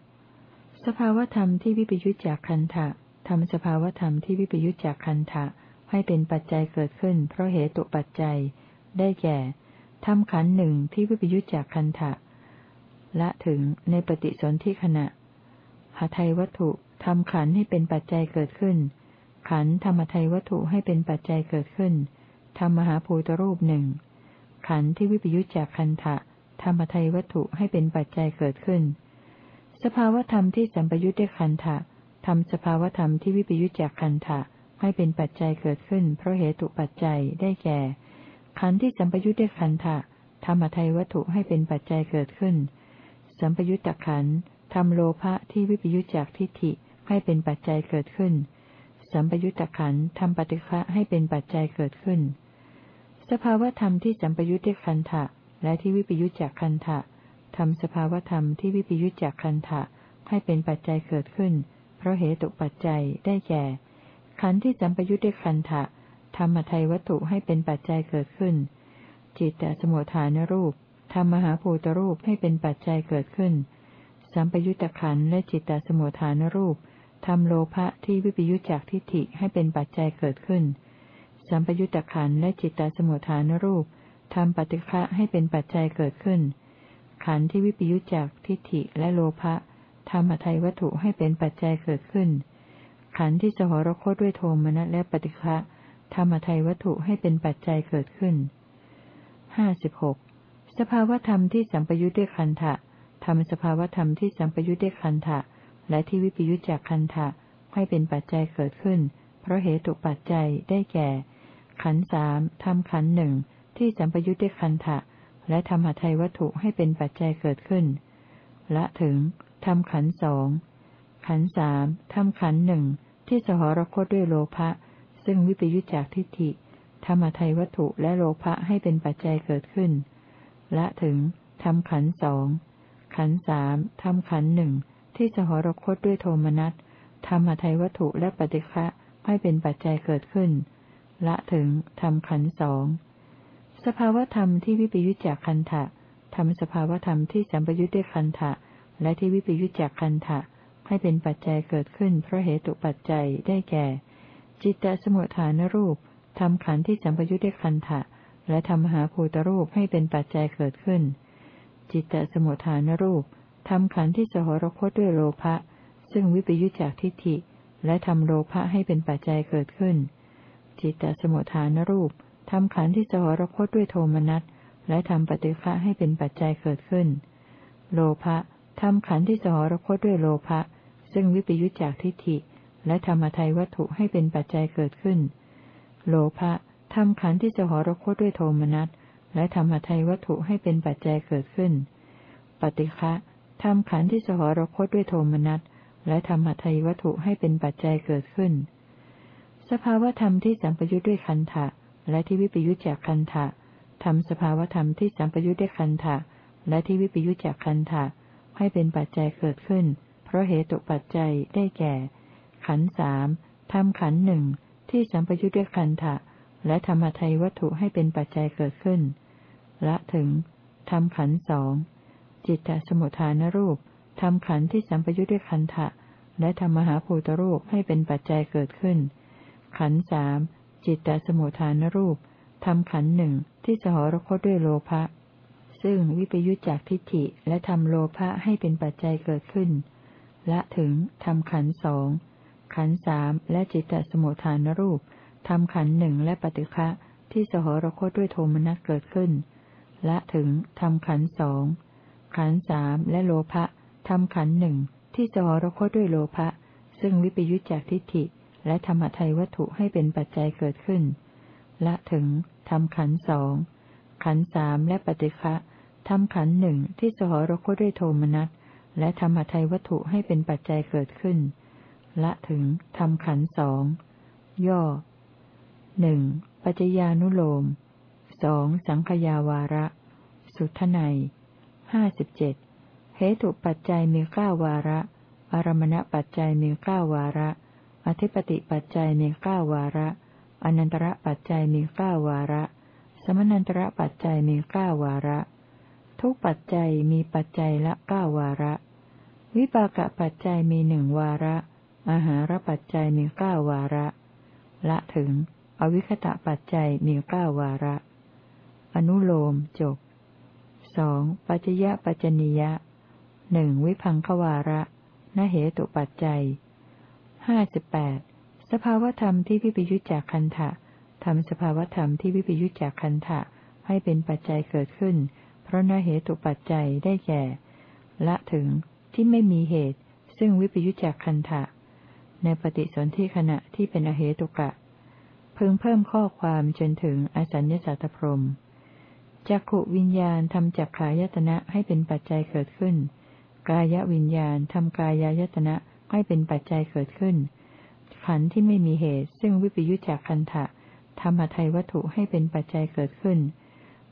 A: สภาวธรรมที่วิปยุทธจากคันธะทำสภาวธรรมที่วิปยุทธจากคันธะให้เป็นปัจจัยเกิดขึ้น เพราะเหตุปัจจัย ได้แก่ทำขันหนึ่งที่วิปยุจจากคันธะละถึงในปฏิสนธิขณะหาไทยวัตถุทำขันให้เป็นปัจจัยเกิดขึ้น ขันธรรมไทยวัตถุให้เป็นปัจจัยเกิดขึ้นทำมหาภูตรูปหนึ่งขันที่วิปยุจจากคันธะธรรมไทยวัตถุให้เป็นปัจจัยเกิดขึ้น สภาวธรรมที่สัมปยุจด้คันธะทำสภาวธรรมที่วิปยุจจากคันธะให้เป็นปัจจัยเกิดขึ้น เพราะเหตุปัจจัยได้แก่ ขันธ์ที่สัมปยุทธ์ด้วยขันธะทำอัทัยวัตถุให้เป็นปัจจัยเกิดขึ้น สัมปยุทธขันธ์ทำโลภะที่วิปยุทธจากทิฏฐิให้เป็นปัจจัยเกิดขึ้น สัมปยุตตะขันธ์ทำปฏิฆะให้เป็นปัจจัยเกิดขึ้น สภาวธรรมที่สัมปยุตด้วยคันทะและที่วิปยุตจากคันทะทำสภาวธรรมที่วิปยุตจากคันทะให้เป็นปัจจัยเกิดขึ้น เพราะเหตุปัจจัยได้แก่ขันธ์ที่สัมปยุตด้วยคันทะ ธรรมทัยวัตถุให้เป็นปัจจัยเกิดขึ้น จิตตสมุทฐานรูปทำมหาภูตรูปให้เป็นปัจจัยเกิดขึ้น สัมปยุตตะขันและจิตตสมุทฐานรูปทำโลภะที่วิปยุจจากทิฏฐิให้เป็นปัจจัยเกิดขึ้น สัมปยุตตะขันและจิตตสมุทฐานรูปทำปฏิฆะให้เป็นปัจจัยเกิดขึ้น ขันที่วิปยุจจากทิฏฐิและโลภะทำอทัยวัตถุให้เป็นปัจจัยเกิดขึ้น ขันที่สหรคตด้วยโทมนัสและปฏิฆะ ทำอทัยวัตถุให้เป็นปัจจัยเกิดขึ้นห้าสิบหกสภาวธรรมที่สัมปยุทธ์ด้วยคันทะทำสภาวธรรมที่สัมปยุทธ์ด้วยคันทะและที่วิปยุทธจากคันทะให้เป็นปัจจัยเกิดขึ้น เพราะเหตุปัจจัยได้แก่ ขันสามทำขันหนึ่งที่สัมปยุทธ์ด้วยคันทะและทำหทัยวัตถุให้เป็นปัจจัยเกิดขึ้น ละถึงทำขันสองขันสามทำขันหนึ่งที่สหรคตด้วยโลภะ ซึ่งวิปยุจจากทิฏฐิธรรมทัยวัตถุและโลภะให้เป็นปัจจัยเกิดขึ้น ละถึงทำขันสองขันสามทำขันหนึ่งที่สหรคตด้วยโทมนัสธรรมทัยวัตถุและปฏิฆะให้เป็นปัจจัยเกิดขึ้น ละถึงทำขันสองสภาวธรรมที่วิปยุจจากคันทะทำสภาวธรรมที่สัมปยุจด้วยคันทะและที่วิปยุจจากคันทะให้เป็นปัจจัยเกิดขึ้นเพราะเหตุปัจจัยได้แก่ จิตตสมุทฐานรูปทำขันธ์ที่สัมปยุทธ์ด้วยคันทะและทำมหาภูตรูปให้เป็นปัจจัยเกิดขึ้น จิตตสมุทฐานรูปทำขันธ์ที่สหรคตด้วยโลภะซึ่งวิปยุจจากทิฏฐิ และทำโลภะให้เป็นปัจจัยเกิดขึ้น จิตตสมุทฐานรูปทำขันธ์ที่สหรคตด้วยโทมนัสและทำปฏิฆะให้เป็นปัจจัยเกิดขึ้น โลภะทำขันธ์ที่สหรคตด้วยโลภะซึ่งวิปยุจจากทิฏฐิ และธรรมทัยวัตถุให้เป็นปัจจัยเกิดขึ้น โลภะทำขันธ์ที่สหรคตด้วยโทมนัส และธรรมทัยวัตถุให้เป็นปัจจัยเกิดขึ้น ปฏิฆะทำขันธ์ที่สหรคตด้วยโทมนัส และธรรมทัยวัตถุให้เป็นปัจจัยเกิดขึ้น สภาวธรรมที่สัมปยุทธ์ด้วยคันธะและที่วิปยุทธจากคันธะทำสภาวธรรมที่สัมปยุทธ์ด้วยคันธะและที่วิปยุทธจากคันธะให้เป็นปัจจัยเกิดขึ้น เพราะเหตุปัจจัยได้แก่ ขันสามทำขันหนึ่งที่สัมปยุทธ์ด้วยคันธะและธรรมทัยวัตถุให้เป็นปัจจัยเกิดขึ้น ละถึงทำขันสองจิตตสมุทฐานรูปทำขันที่สัมปยุทธ์ด้วยขันธะและทำมหาภูตรูปให้เป็นปัจจัยเกิดขึ้น ขันสามจิตตสมุทฐานรูปทำขันหนึ่งที่สหรคตด้วยโลภะซึ่งวิปยุจจากทิฏฐิและทำโลภะให้เป็นปัจจัยเกิดขึ้น ละถึงทำขันสอง ขันสามและจิตตสมุทฐานรูปทำขันหนึ่งและปฏิฆะที่สหรคตด้วยโทมนัสเกิดขึ้น และถึงทำขันสองขันสามและโลภะทำขันหนึ่งที่สหรคตด้วยโลภะซึ่งวิปยุจจากทิฏฐิ และธรรมทัยวัตถุให้เป็นปัจจัยเกิดขึ้น และถึงทำขันสองขันสามและปฏิฆะทำขันหนึ่งที่สหรคตด้วยโทมนัสและธรรมทัยวัตถุให้เป็นปัจจัยเกิดขึ้น ละถึงทำขันสองย่อหนึ่งปัจจญานุโลมสองสังขยาวาระ สุทไนห้าสิบเจ็ดเหตุปัจจัยมีเก้าวาระ อารมณปัจจัยมีเก้าวาระ อธิปติปัจจัยมีเก้าวาระ อนันตระปัจจัยมีเก้าวาระ สมนันตระปัจจัยมีเก้าวาระ ทุกปัจจัยมีปัจจัยละเก้าวาระ วิปากปัจจัยมีหนึ่งวาระ อาหารปัจจัยมีเก้าวาระ ละถึง อวิคตะปัจจัยมีเก้าวาระ อนุโลมจบสองปัจจยปัจจนิยะหนึ่งวิพังควาระนเหตุปัจจัยห้าสิบแปดสภาวธรรมที่วิปยุจจากคันธะทำสภาวธรรมที่วิปยุจจากคันธะให้เป็นปัจจัยเกิดขึ้น เพราะนเหตุปัจจัยได้แก่ ละถึงที่ไม่มีเหตุ ซึ่งวิปยุจจากคันธะ ในปฏิสนธิขณะที่เป็นอเหตุกะเพิ่งเพิ่มข้อความจนถึงอสัญญาสัตพรมจักขุวิญญาณทำจักขายตนะให้เป็นปัจจัยเกิดขึ้น กายวิญญาณทำกายายตนะให้เป็นปัจจัยเกิดขึ้น ขันธ์ที่ไม่มีเหตุ ซึ่งวิปยุจจากคันทะทำหทัยวัตถุให้เป็นปัจจัยเกิดขึ้น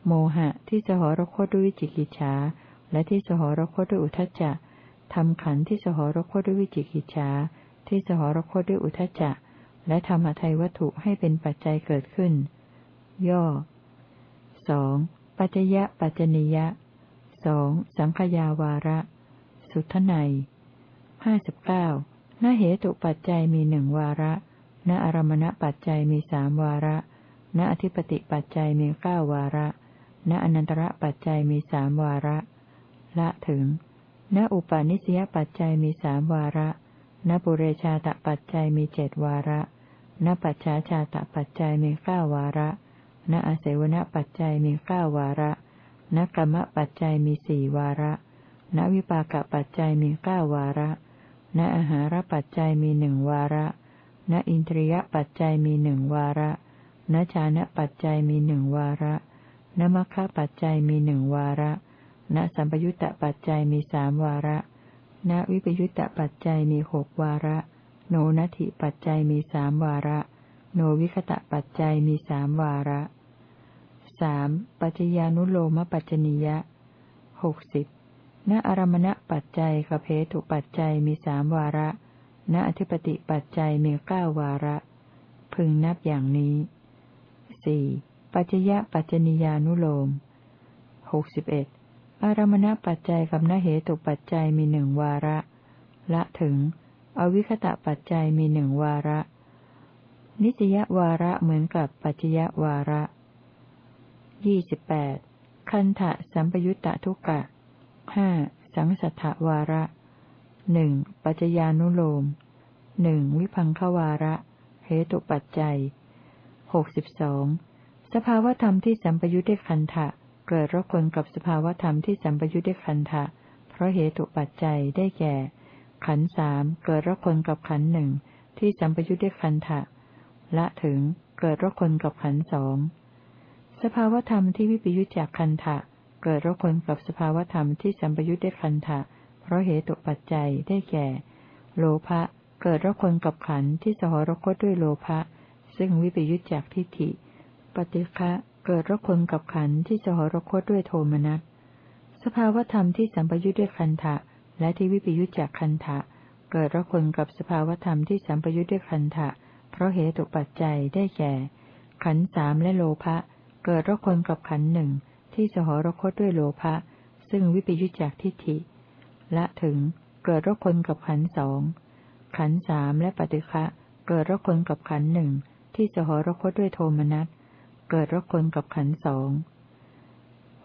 A: โมหะที่สหรคตด้วยวิจิกิจฉาและที่สหรคตด้วยอุทจจะทำขันธ์ที่สหรคตด้วยวิจิกิจฉา ที่สหรคตด้วยอุทจจะ และทำหทัยวัตถุให้เป็นปัจจัยเกิดขึ้น ย่อสองปัจจยะปัจจนิยะสองสังขยาวาระ สุทไนห้าสิบเก้าณเหตุปัจจัยมีหนึ่งวาระ ณอารมณปัจจัยมีสามวาระ ณอธิปติปัจจัยมีเก้าวาระ ณอนันตระปัจจัยมีสามวาระ ละถึง ณอุปาณิสยปัจจัยมีสามวาระ ณปุเรชาตปัจจัยมีเจดวาระณปัจฉาชาตปัจจัยมีเก้าวาระณอาเสวนปัจจัยมีเก้าวาระณกรรมปัจจัยมีสี่วาระณวิปากปัจจัยมีเก้าวาระณอาหารปัจจัยมีหนึ่งวาระณอินทรียปัจจัยมีหนึ่งวาระณชานะปัจจัยมีหนึ่งวาระณมัคคะปัจจัยมีหนึ่งวาระณสัมปยุตตปัจจัยมีสามวาระ ณวิปยุตตปัจจัยมีหกวาระ โนนัตถิปัจจัยมีสามวาระ โนวิคตะปัจจัยมีสามวาระสามปัจจญานุโลมปัจจนิยะหกสิบณอารมณปัจจัยกเพตุปัจจัยมีสามวาระ ณอธิปติปัจจัยมีเก้าวาระ พึงนับอย่างนี้สี่ปัจจยะปัจจนิยานุโลมหกสิบเอ็ด อารมณปัจจัยกับนเหตุปัจจัยมีหนึ่งวาระ ละถึง อวิคตะปัจจัยมีหนึ่งวาระ นิจยวาระเหมือนกับปัจจยวาระยี่สิบแปดคันทะสัมปยุตตะทุกกะห้าสังสัทธวาระหนึ่งปัจจญานุโลมหนึ่งวิพังควาระ เหตุปัจจัยหกสิบสองสภาวธรรมที่สัมปยุทธ์ด้วยคันทะ เกิดรคนกับสภาวธรรมที่สัมปยุทธ์ด้วยคันทะ เพราะเหตุปัจจัยได้แก่ ขันสามเกิดรคนกับขันหนึ่งที่สัมปยุทธ์ด้วยคันทะละถึงเกิดรคนกับขันสองสภาวธรรมที่วิปยุจจากคันทะ เกิดรบกวนกับสภาวธรรมที่สัมปยุทธ์ด้คันทะ เพราะเหตุปัจจัยได้แก่ โลภะเกิดรบกวนกับขันที่สหรคตด้วยโลภะซึ่งวิปยุทธจากทิฏฐิ ปฏิฆะ เกิดรบกวนกับขันที่สหรคตด้วยโทมนัส สภาวธรรมที่สัมปยุทธ์ด้วยคันทะและที่วิปยุทธจากคันทะเกิดรบกวนกับสภาวธรรมที่สัมปยุทธ์ด้วยคันทะเพราะเหตุปัจจัยได้แก่ ขันสามและโลภะเกิดรบกวนกับขันหนึ่งที่สหรคตด้วยโลภะซึ่งวิปยุจจากทิฏฐิและถึงเกิดรคนกับขันสองขันสามและปฏิฆะเกิดรคนกับขันหนึ่งที่สหรคตด้วยโทมนัส เกิดรคนกับขันสอง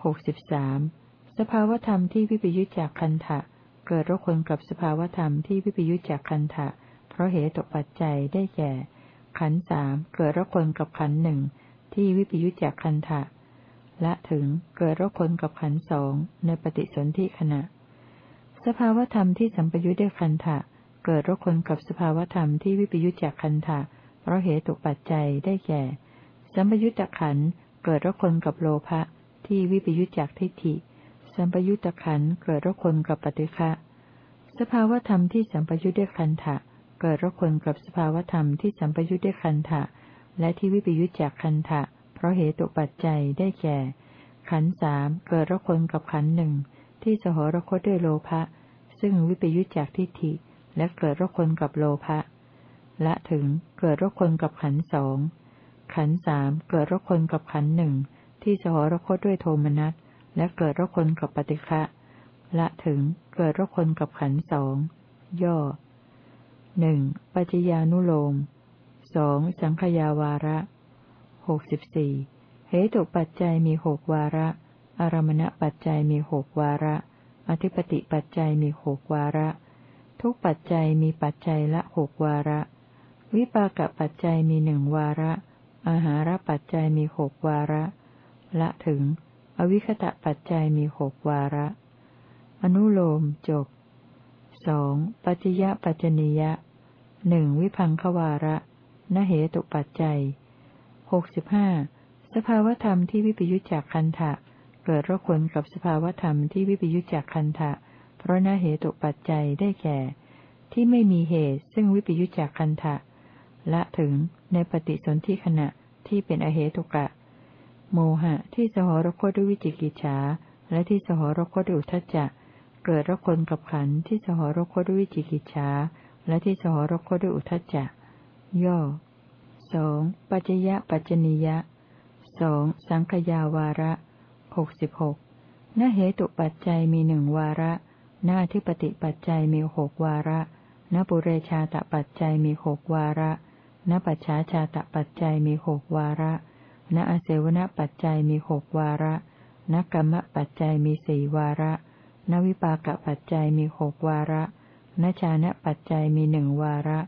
A: หกสิบสามสภาวธรรมที่วิปยุจจากคันทะเกิดรคนกับสภาวธรรมที่วิปยุจจากคันทะเพราะเหตุตกปัจจัยได้แก่ ขันสามเกิดรคนกับขันหนึ่งที่วิปยุจจากคันทะและถึงเกิดรคนกับขันสองในปฏิสนธิขณะ สภาวธรรมที่สัมปยุทธ์ด้วยคันทะเกิดรคนกับสภาวธรรมที่วิปยุทธจากคันทะเพราะเหตุตกปัจจัยได้แก่ สัมปยุทธขันเกิดรบคนกับโลภะที่วิปยุทธจากทิฏฐิ สัมปยุทธขันเกิดรบคนกับปฏิฆะสภาวธรรมที่สัมปยุทธ์ด้วยคันทะเกิดรบคนกับสภาวธรรมที่สัมปยุทธ์ด้วยคันทะและที่วิปยุทธจากคันทะเพราะเหตุปัจจัยได้แก่ ขันสามเกิดรคนกับขันหนึ่งที่สหรคตด้วยโลภะซึ่งวิปยุจจากทิฏฐิและเกิดรคนกับโลภะละถึงเกิดรคนกับขันสอง ขันสามเกิดรคนกับขันหนึ่งที่สหรคตด้วยโทมนัสและเกิดรคนกับปฏิฆะละถึงเกิดรคนกับขันสองย่อหนึ่งปัจญานุโลมสองสังขยาวาระหกสิบสี่เหตุปัจจัยมีหกวาระ อารมณปัจจัยมีหกวาระ อธิปติปัจจัยมีหกวาระ ทุกปัจจัยมีปัจจัยละหกวาระ วิปากปัจจัยมีหนึ่งวาระ อาหารปัจจัยมีหกวาระ ละถึง อวิคตะปัจจัยมีหกวาระ อนุโลมจบสองปัจจยปัจจนิยะหนึ่งวิพังควาระนเหตุปัจจัยหกสิบห้าสภาวธรรมที่วิปยุจจากคันทะเกิดรคนกับสภาวธรรมที่วิปยุจจากคันทะเพราะนาเหตุปัจจัยได้แก่ ที่ไม่มีเหตุซึ่งวิปยุจจากคันทะละถึง ในปฏิสนธิขณะที่เป็นอเหตุกะ โมหะที่สหรคตด้วยวิจิกิจฉาและที่สหรคตด้วยอุทจจะ เกิดรคนกับขันที่สหรคตด้วยวิจิกิจฉาและที่สหรคตด้วยอุทจจะ ย่อสองปัจยะปัจจนิยะสองสังขยาวาระหกสิบหกนเหตุปัจจัยมีหนึ่งวาระหน้าที่ปฏิปัจจัยมีหกวาระนปุเรชาตปัจจัยมีหกวาระ นปัจฉาชาตปัจจัยมีหกวาระนอาเสวนปัจจัยมีหกวาระนกรรมปัจจัยมีสี่วาระนวิปากปัจจัยมีหกวาระนชานะปัจจัยมีหนึ่งวาระ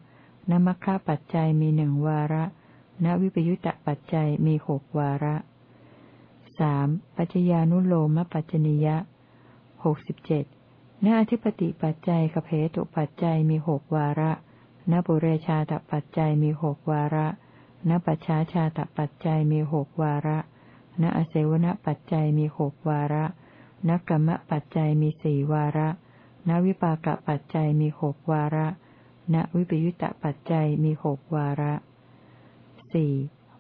A: นมัคคะปัจจัยมีหนึ่งวาระนวิปยุตตปัจจัยมีหกวาระสามปัจจญานุโลมปัจจนิยะหกสิบเจ็ดณอธิปติปัจจัยกับเหตุปัจจัยมีหกวาระ ณปุเรชาตปัจจัยมีหกวาระณปัจฉาชาตปัจจัยมีหกวาระณอเสวนปัจจัยมีหกวาระณกรรมปัจจัยมีสี่วาระณวิปากปัจจัยมีหกวาระณวิปยุตตปัจจัยมีหกวาระสี่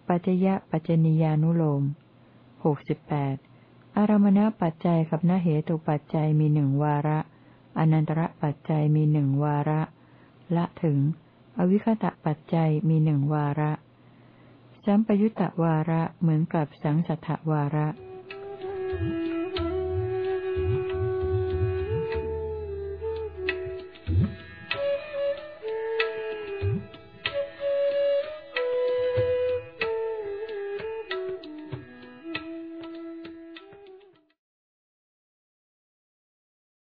A: ปัจจยะปัจจนิยานุโลมหกสิบแปดอารมณปัจจัยกับนเหตุปัจจัยมีหนึ่งวาระ อนันตระปัจจัยมีหนึ่งวาระ ละถึง อวิคตะปัจจัยมีหนึ่งวาระ สัมปยุตตวาระเหมือนกับสังสัทธวาระ
B: Thank you.